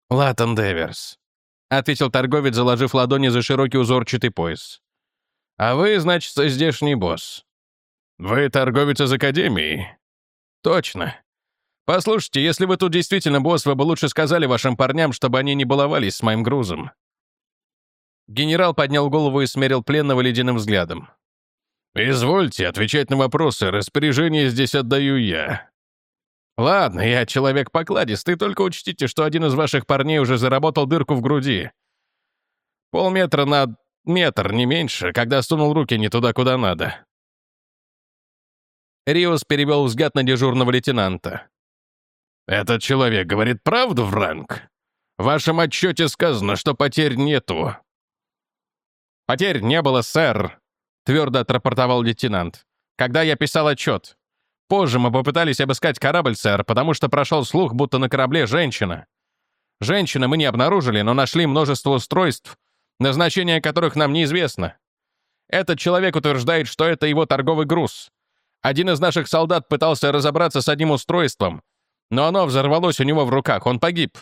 «Латтон Деверс», — ответил торговец, заложив ладони за широкий узорчатый пояс. «А вы, значит, здешний босс». «Вы торговец из Академии?» «Точно. Послушайте, если вы тут действительно босс, вы бы лучше сказали вашим парням, чтобы они не баловались с моим грузом». Генерал поднял голову и смерил пленного ледяным взглядом. «Извольте отвечать на вопросы, распоряжение здесь отдаю я». «Ладно, я человек покладистый, только учтите, что один из ваших парней уже заработал дырку в груди. Полметра на метр, не меньше, когда сунул руки не туда, куда надо». Риос перевел взгляд на дежурного лейтенанта. «Этот человек говорит правду, Франк? В вашем отчете сказано, что потерь нету». «Потерь не было, сэр», — твердо отрапортовал лейтенант. «Когда я писал отчет. Позже мы попытались обыскать корабль, сэр, потому что прошел слух, будто на корабле женщина. Женщины мы не обнаружили, но нашли множество устройств, назначение которых нам неизвестно. Этот человек утверждает, что это его торговый груз. Один из наших солдат пытался разобраться с одним устройством, но оно взорвалось у него в руках, он погиб.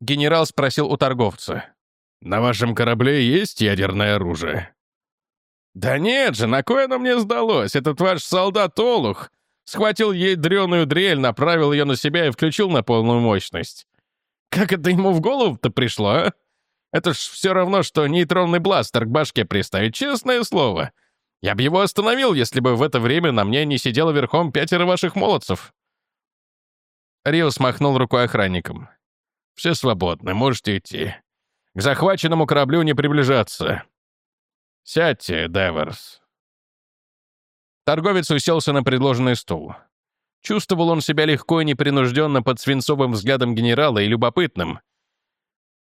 Генерал спросил у торговца. «На вашем корабле есть ядерное оружие?» «Да нет же, на кое оно мне сдалось? Этот ваш солдат Олух схватил ей дреную дрель, направил ее на себя и включил на полную мощность. Как это ему в голову-то пришло, а? Это ж все равно, что нейтронный бластер к башке приставить, честное слово. Я бы его остановил, если бы в это время на мне не сидело верхом пятеро ваших молодцев». Рио смахнул рукой охранником. «Все свободны, можете идти. К захваченному кораблю не приближаться. «Сядьте, Деверс». Торговец уселся на предложенный стул. Чувствовал он себя легко и непринужденно под свинцовым взглядом генерала и любопытным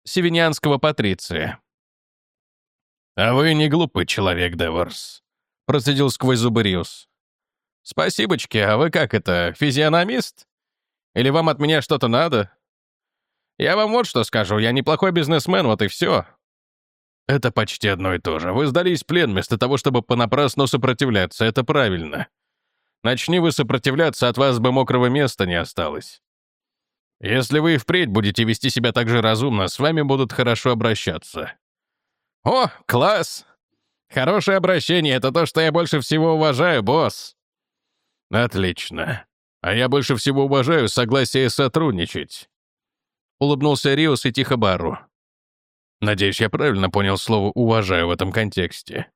севинянского патриция. «А вы не глупый человек, Деверс», — процедил сквозь зубы Риус. «Спасибочки, а вы как это, физиономист? Или вам от меня что-то надо? Я вам вот что скажу, я неплохой бизнесмен, вот и все. Это почти одно и то же. Вы сдались в плен вместо того, чтобы понапрасну сопротивляться. Это правильно. Начни вы сопротивляться, от вас бы мокрого места не осталось. Если вы и впредь будете вести себя так же разумно, с вами будут хорошо обращаться. О, класс! Хорошее обращение — это то, что я больше всего уважаю, босс. Отлично. А я больше всего уважаю согласие сотрудничать. Улыбнулся Риус и тихо Бару. Надеюсь, я правильно понял слово «уважаю» в этом контексте.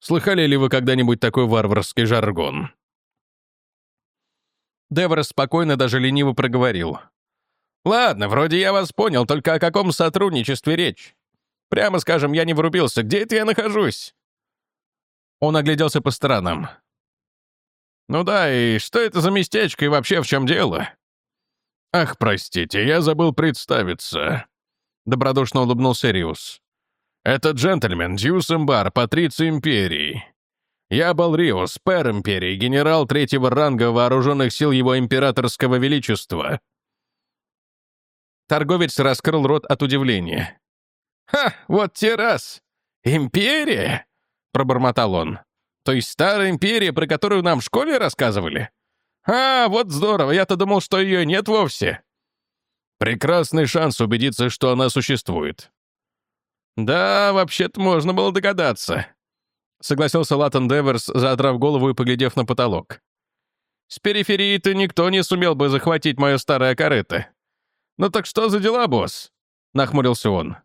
Слыхали ли вы когда-нибудь такой варварский жаргон? Деврос спокойно, даже лениво проговорил. «Ладно, вроде я вас понял, только о каком сотрудничестве речь? Прямо скажем, я не врубился. Где это я нахожусь?» Он огляделся по сторонам. «Ну да, и что это за местечко и вообще в чем дело?» «Ах, простите, я забыл представиться», — добродушно улыбнулся Риус. «Это джентльмен Дьюсем Барр, патриций Империи. Я Бел Риус, пэр Империи, генерал третьего ранга вооруженных сил его императорского величества». Торговец раскрыл рот от удивления. «Ха, вот те раз! Империя!» — пробормотал он. «То есть старая империя, про которую нам в школе рассказывали? А, вот здорово, я-то думал, что ее нет вовсе». «Прекрасный шанс убедиться, что она существует». «Да, вообще-то можно было догадаться», — согласился Латтон Деверс, задрав голову и поглядев на потолок. «С периферии-то никто не сумел бы захватить мое старое корыто. Ну так что за дела, босс?» — нахмурился он.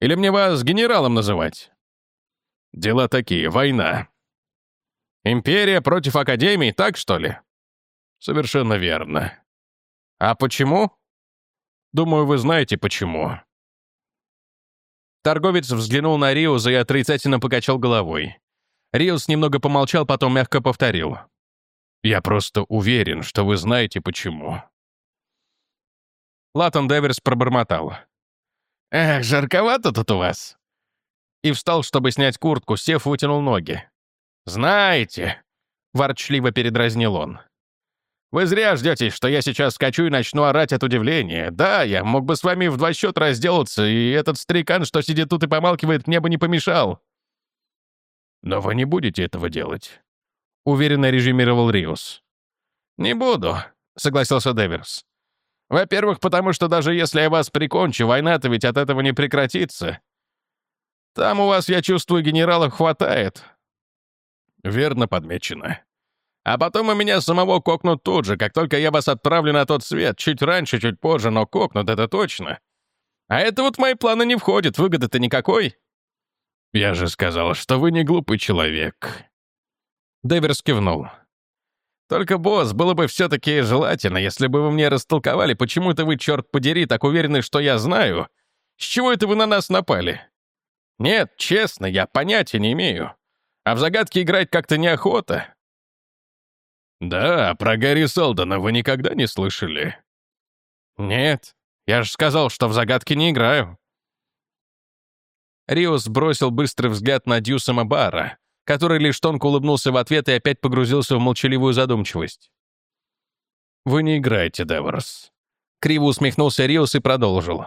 «Или мне вас генералом называть?» «Дела такие, война». «Империя против Академии, так что ли?» «Совершенно верно». «А почему?» «Думаю, вы знаете, почему». Торговец взглянул на Риуса и отрицательно покачал головой. Риус немного помолчал, потом мягко повторил. «Я просто уверен, что вы знаете, почему». Латон Деверс пробормотал. «Эх, жарковато тут у вас!» И встал, чтобы снять куртку, сев, вытянул ноги. «Знаете!» — ворчливо передразнил он. «Вы зря ждете, что я сейчас скачу и начну орать от удивления. Да, я мог бы с вами в два счета разделаться, и этот старикан, что сидит тут и помалкивает, мне бы не помешал». «Но вы не будете этого делать», — уверенно резюмировал Риус. «Не буду», — согласился Деверс. Во-первых, потому что даже если я вас прикончу, война-то ведь от этого не прекратится. Там у вас, я чувствую, генералов хватает». «Верно подмечено». «А потом у меня самого кокнут тут же, как только я вас отправлю на тот свет. Чуть раньше, чуть позже, но кокнут, это точно. А это вот в мои планы не входит, выгоды-то никакой». «Я же сказал, что вы не глупый человек». Деверс кивнул. Только, босс, было бы все-таки желательно, если бы вы мне растолковали, почему это вы, черт подери, так уверены, что я знаю. С чего это вы на нас напали? Нет, честно, я понятия не имею. А в загадки играть как-то неохота. Да, про Гарри Солдана вы никогда не слышали? Нет, я же сказал, что в загадки не играю. Риос бросил быстрый взгляд на Дьюса Мабара, который лишь тонко улыбнулся в ответ и опять погрузился в молчаливую задумчивость. «Вы не играете, Деворс». Криво усмехнулся Риус и продолжил.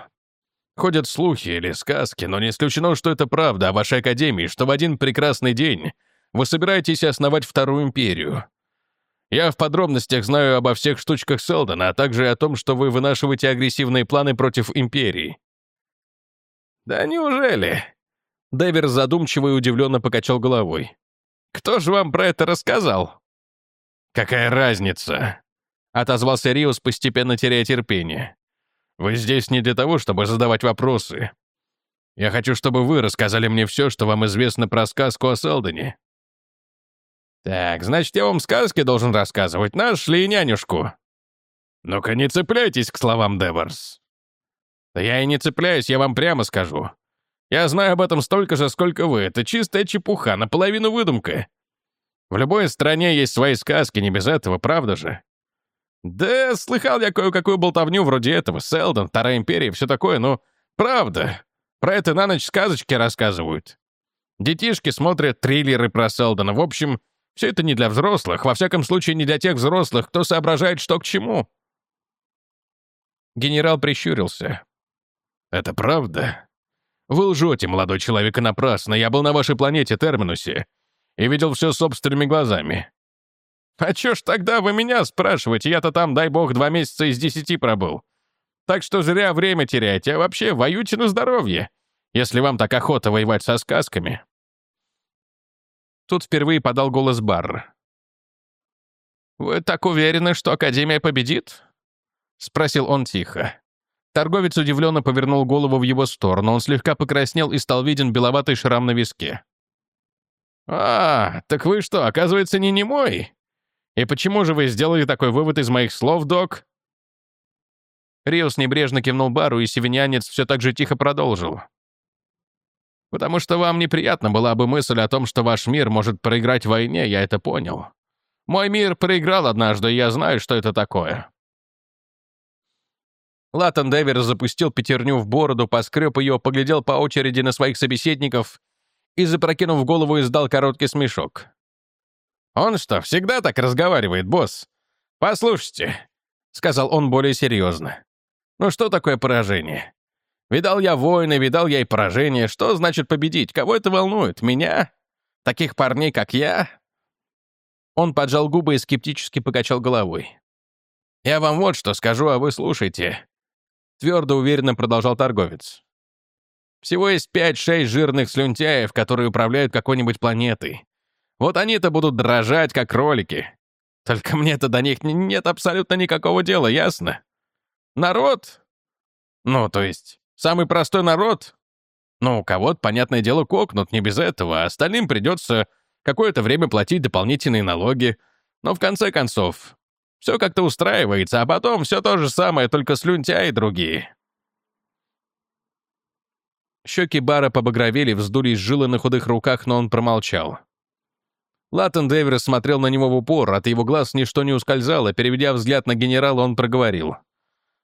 «Ходят слухи или сказки, но не исключено, что это правда о вашей академии, что в один прекрасный день вы собираетесь основать вторую империю. Я в подробностях знаю обо всех штучках Селдона, а также о том, что вы вынашиваете агрессивные планы против империи». «Да неужели?» Дэвер задумчиво и удивленно покачал головой. «Кто же вам про это рассказал?» «Какая разница?» — отозвался Риус, постепенно теряя терпение. «Вы здесь не для того, чтобы задавать вопросы. Я хочу, чтобы вы рассказали мне все, что вам известно про сказку о Селдоне». «Так, значит, я вам сказки должен рассказывать. Нашли нянюшку». «Ну-ка, не цепляйтесь к словам Деворс». «Да я и не цепляюсь, я вам прямо скажу. Я знаю об этом столько же, сколько вы. Это чистая чепуха, наполовину выдумка. В любой стране есть свои сказки, не без этого, правда же? Да, слыхал я кое-какую болтовню вроде этого. Селдон, Вторая Империя, все такое, но правда. Про это на ночь сказочки рассказывают. Детишки смотрят триллеры про Селдона. В общем, все это не для взрослых. Во всяком случае, не для тех взрослых, кто соображает, что к чему. Генерал прищурился. «Это правда?» Вы лжете, молодой человек, и напрасно. Я был на вашей планете Терминусе и видел все собственными глазами. А чё ж тогда вы меня спрашиваете? Я-то там, дай бог, два месяца из десяти пробыл. Так что зря время теряете, а вообще воюйте на здоровье, если вам так охота воевать со сказками. Тут впервые подал голос Барр. «Вы так уверены, что Академия победит?» — спросил он тихо. Торговец удивленно повернул голову в его сторону. Он слегка покраснел и стал виден беловатый шрам на виске. «А, так вы что, оказывается, не немой? И почему же вы сделали такой вывод из моих слов, док?» Риус небрежно кивнул бару, и севинянец все так же тихо продолжил. «Потому что вам неприятна была бы мысль о том, что ваш мир может проиграть в войне, я это понял. Мой мир проиграл однажды, и я знаю, что это такое». Латтон Девер запустил пятерню в бороду, поскреб ее, поглядел по очереди на своих собеседников и, запрокинув голову, издал короткий смешок. «Он что, всегда так разговаривает, босс? Послушайте», — сказал он более серьезно. «Ну что такое поражение? Видал я войны, видал я и поражение. Что значит победить? Кого это волнует? Меня? Таких парней, как я?» Он поджал губы и скептически покачал головой. «Я вам вот что скажу, а вы слушайте. Твердо уверенно продолжал торговец. Всего есть пять-шесть жирных слюнтяев, которые управляют какой-нибудь планетой. Вот они-то будут дрожать, как кролики. Только мне-то до них нет абсолютно никакого дела, ясно? Народ? Ну, то есть, самый простой народ? Ну, у кого-то, понятное дело, кокнут, не без этого, а остальным придется какое-то время платить дополнительные налоги. Но в конце концов, все как-то устраивается, а потом все то же самое, только слюнтя и другие. Щеки Бара побагровели, вздулись жилы на худых руках, но он промолчал. Латтен Дэвер смотрел на него в упор, от его глаз ничто не ускользало, переведя взгляд на генерала, он проговорил.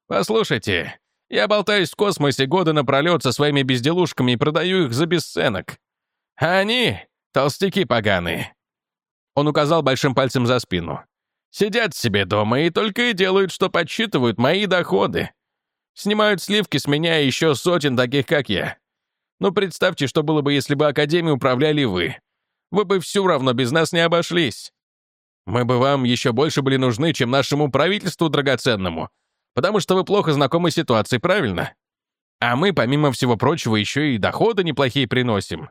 «Послушайте, я болтаюсь в космосе годы напролет со своими безделушками и продаю их за бесценок. А они — толстяки поганые». Он указал большим пальцем за спину. Сидят себе дома и только и делают, что подсчитывают мои доходы. Снимают сливки с меня и еще сотен таких, как я. Ну, представьте, что было бы, если бы Академией управляли вы. Вы бы все равно без нас не обошлись. Мы бы вам еще больше были нужны, чем нашему правительству драгоценному, потому что вы плохо знакомы с ситуацией, правильно? А мы, помимо всего прочего, еще и доходы неплохие приносим.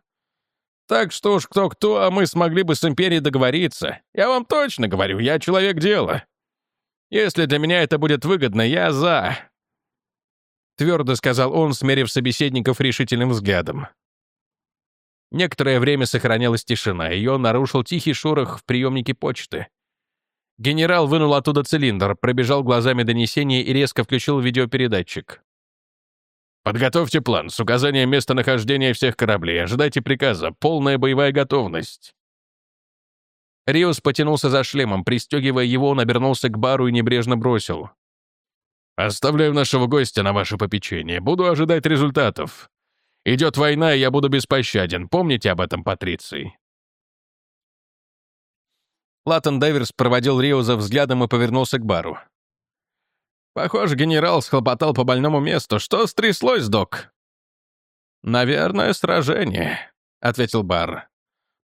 Так что уж кто-кто, а мы смогли бы с империей договориться. Я вам точно говорю, я человек дела. Если для меня это будет выгодно, я за. Твердо сказал он, смерив собеседников решительным взглядом. Некоторое время сохранялась тишина, ее нарушил тихий шорох в приемнике почты. Генерал вынул оттуда цилиндр, пробежал глазами донесение и резко включил видеопередатчик. Подготовьте план с указанием местонахождения всех кораблей. Ожидайте приказа. Полная боевая готовность. Риус потянулся за шлемом. Пристегивая его, он обернулся к бару и небрежно бросил. «Оставляю нашего гостя на ваше попечение. Буду ожидать результатов. Идет война, и я буду беспощаден. Помните об этом, Патриций?» Латтон Дэверс проводил Риуза взглядом и повернулся к бару. Похоже, генерал схлопотал по больному месту. Что стряслось, док? «Наверное, сражение», — ответил Бар.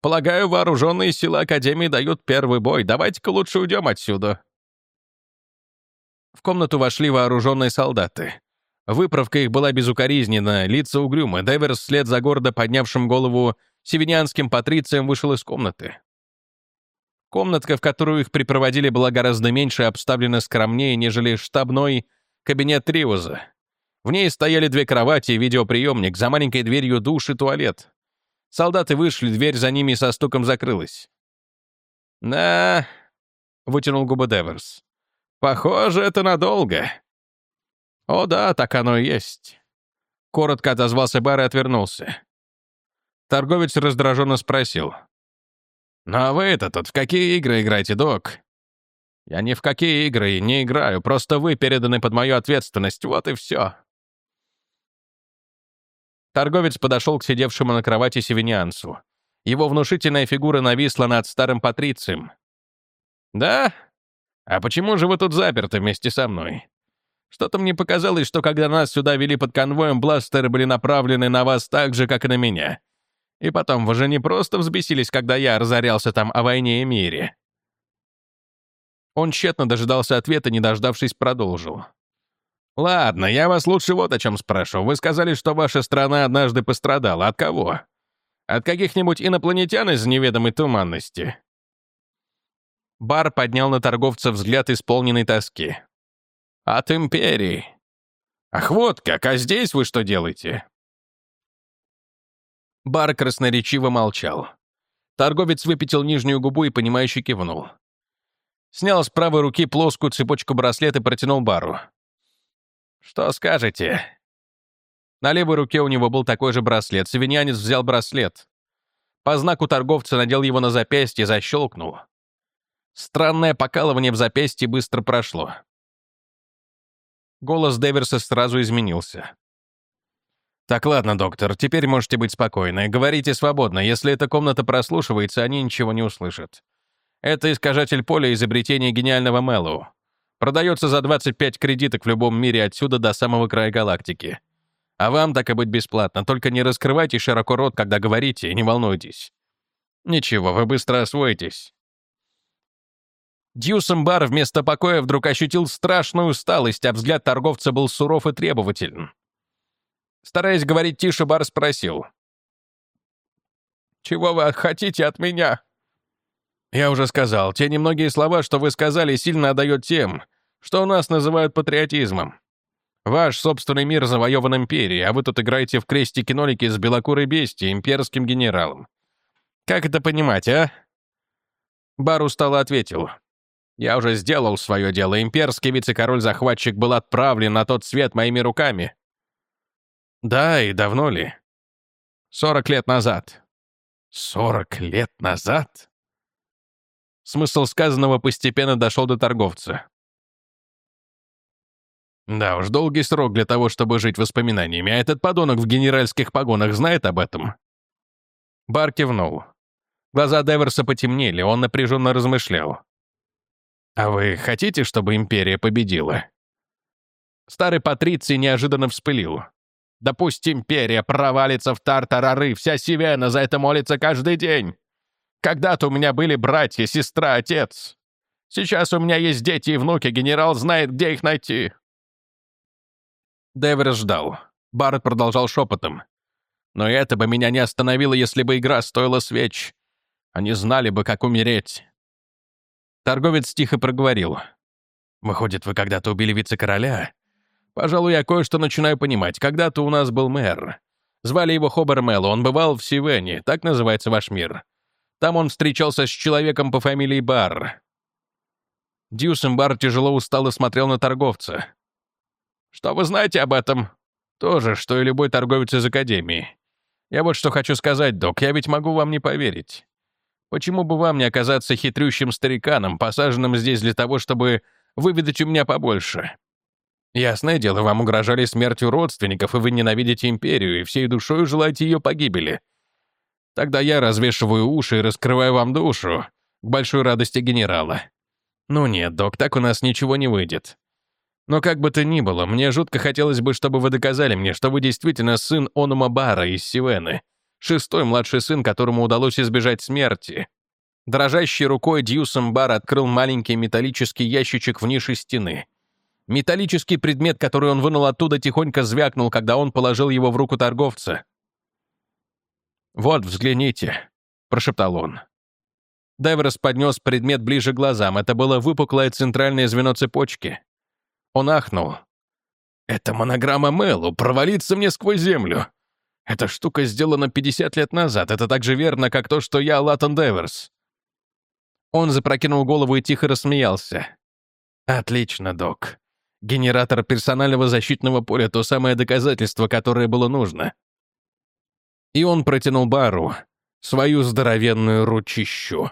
«Полагаю, вооруженные силы Академии дают первый бой. Давайте-ка лучше уйдем отсюда». В комнату вошли вооруженные солдаты. Выправка их была безукоризненна, лица угрюмы. Деверс вслед за гордо поднявшим голову севинянским патрицием вышел из комнаты. Комнатка, в которую их припроводили, была гораздо меньше и обставлена скромнее, нежели штабной кабинет Риуса. В ней стояли две кровати и видеоприемник, за маленькой дверью душ и туалет. Солдаты вышли, дверь за ними со стуком закрылась. «Да...» — вытянул губы Деверс. «Похоже, это надолго». «О да, так оно и есть». Коротко отозвался Бар и отвернулся. Торговец раздраженно спросил. «Ну а вы-то тут в какие игры играете, док?» «Я ни в какие игры не играю, просто вы переданы под мою ответственность, вот и все». Торговец подошел к сидевшему на кровати севинянцу. Его внушительная фигура нависла над старым патрицием. «Да? А почему же вы тут заперты вместе со мной? Что-то мне показалось, что когда нас сюда вели под конвоем, бластеры были направлены на вас так же, как и на меня. И потом, вы же не просто взбесились, когда я разорялся там о войне и мире». Он тщетно дожидался ответа, не дождавшись, продолжил. «Ладно, я вас лучше вот о чем спрошу. Вы сказали, что ваша страна однажды пострадала. От кого? От каких-нибудь инопланетян из неведомой туманности?» Бар поднял на торговца взгляд, исполненный тоски. «От Империи. Ах, вот как, а здесь вы что делаете?» Бар красноречиво молчал. Торговец выпятил нижнюю губу и, понимающе кивнул. Снял с правой руки плоскую цепочку браслет и протянул Бару. «Что скажете?» На левой руке у него был такой же браслет. Савинянец взял браслет. По знаку торговца надел его на запястье, защелкнул. Странное покалывание в запястье быстро прошло. Голос Деверса сразу изменился. «Так, ладно, доктор, теперь можете быть спокойны. Говорите свободно. Если эта комната прослушивается, они ничего не услышат. Это искажатель поля изобретения гениального Мэллоу. Продается за 25 кредиток в любом мире отсюда до самого края галактики. А вам так и быть бесплатно. Только не раскрывайте широко рот, когда говорите, и не волнуйтесь. Ничего, вы быстро освоитесь». Дьюсом-бар вместо покоя вдруг ощутил страшную усталость, а взгляд торговца был суров и требователен. Стараясь говорить тише, Бар спросил. «Чего вы хотите от меня?» «Я уже сказал, те немногие слова, что вы сказали, сильно отдает тем, что у нас называют патриотизмом. Ваш собственный мир завоеван империей, а вы тут играете в крестики-нолики с белокурой бестией, имперским генералом. Как это понимать, а?» Бар устало ответил. «Я уже сделал свое дело. Имперский вице-король-захватчик был отправлен на тот свет моими руками. Да, и давно ли? Сорок лет назад. Сорок лет назад? Смысл сказанного постепенно дошел до торговца. Да уж, долгий срок для того, чтобы жить воспоминаниями, а этот подонок в генеральских погонах знает об этом? Бар кивнул. Глаза Деверса потемнели, он напряженно размышлял. «А вы хотите, чтобы империя победила?» Старый Патриций неожиданно вспылил. Да пусть империя провалится в тартарары, вся Сивена за это молится каждый день. Когда-то у меня были братья, сестра, отец. Сейчас у меня есть дети и внуки, генерал знает, где их найти». Деверс ждал. Барретт продолжал шепотом. «Но это бы меня не остановило, если бы игра стоила свеч. Они знали бы, как умереть». Торговец тихо проговорил. «Выходит, вы когда-то убили вице-короля? Пожалуй, я кое-что начинаю понимать. Когда-то у нас был мэр. Звали его Хобар Мелло, он бывал в Сивене, так называется ваш мир. Там он встречался с человеком по фамилии Бар. Дьюсен Бар тяжело устал и смотрел на торговца. «Что вы знаете об этом?» «То же, что и любой торговец из Академии. Я вот что хочу сказать, док, я ведь могу вам не поверить. Почему бы вам не оказаться хитрющим стариканом, посаженным здесь для того, чтобы выведать у меня побольше?» Ясное дело, вам угрожали смертью родственников, и вы ненавидите империю, и всей душой желаете ее погибели. Тогда я развешиваю уши и раскрываю вам душу, к большой радости генерала. Ну нет, док, так у нас ничего не выйдет. Но как бы то ни было, мне жутко хотелось бы, чтобы вы доказали мне, что вы действительно сын Онума Бара из Сивены, шестой младший сын, которому удалось избежать смерти. Дрожащей рукой Дьюсом Бар открыл маленький металлический ящичек в нише стены — Металлический предмет, который он вынул оттуда, тихонько звякнул, когда он положил его в руку торговца. «Вот, взгляните», — прошептал он. Дайверс поднес предмет ближе к глазам. Это было выпуклое центральное звено цепочки. Он ахнул. «Это монограмма Мэлу, провалиться мне сквозь землю. Эта штука сделана 50 лет назад. Это так же верно, как то, что я Латон Дайверс». Он запрокинул голову и тихо рассмеялся. «Отлично, док. Генератор персонального защитного поля — то самое доказательство, которое было нужно. И он протянул Бару свою здоровенную ручищу.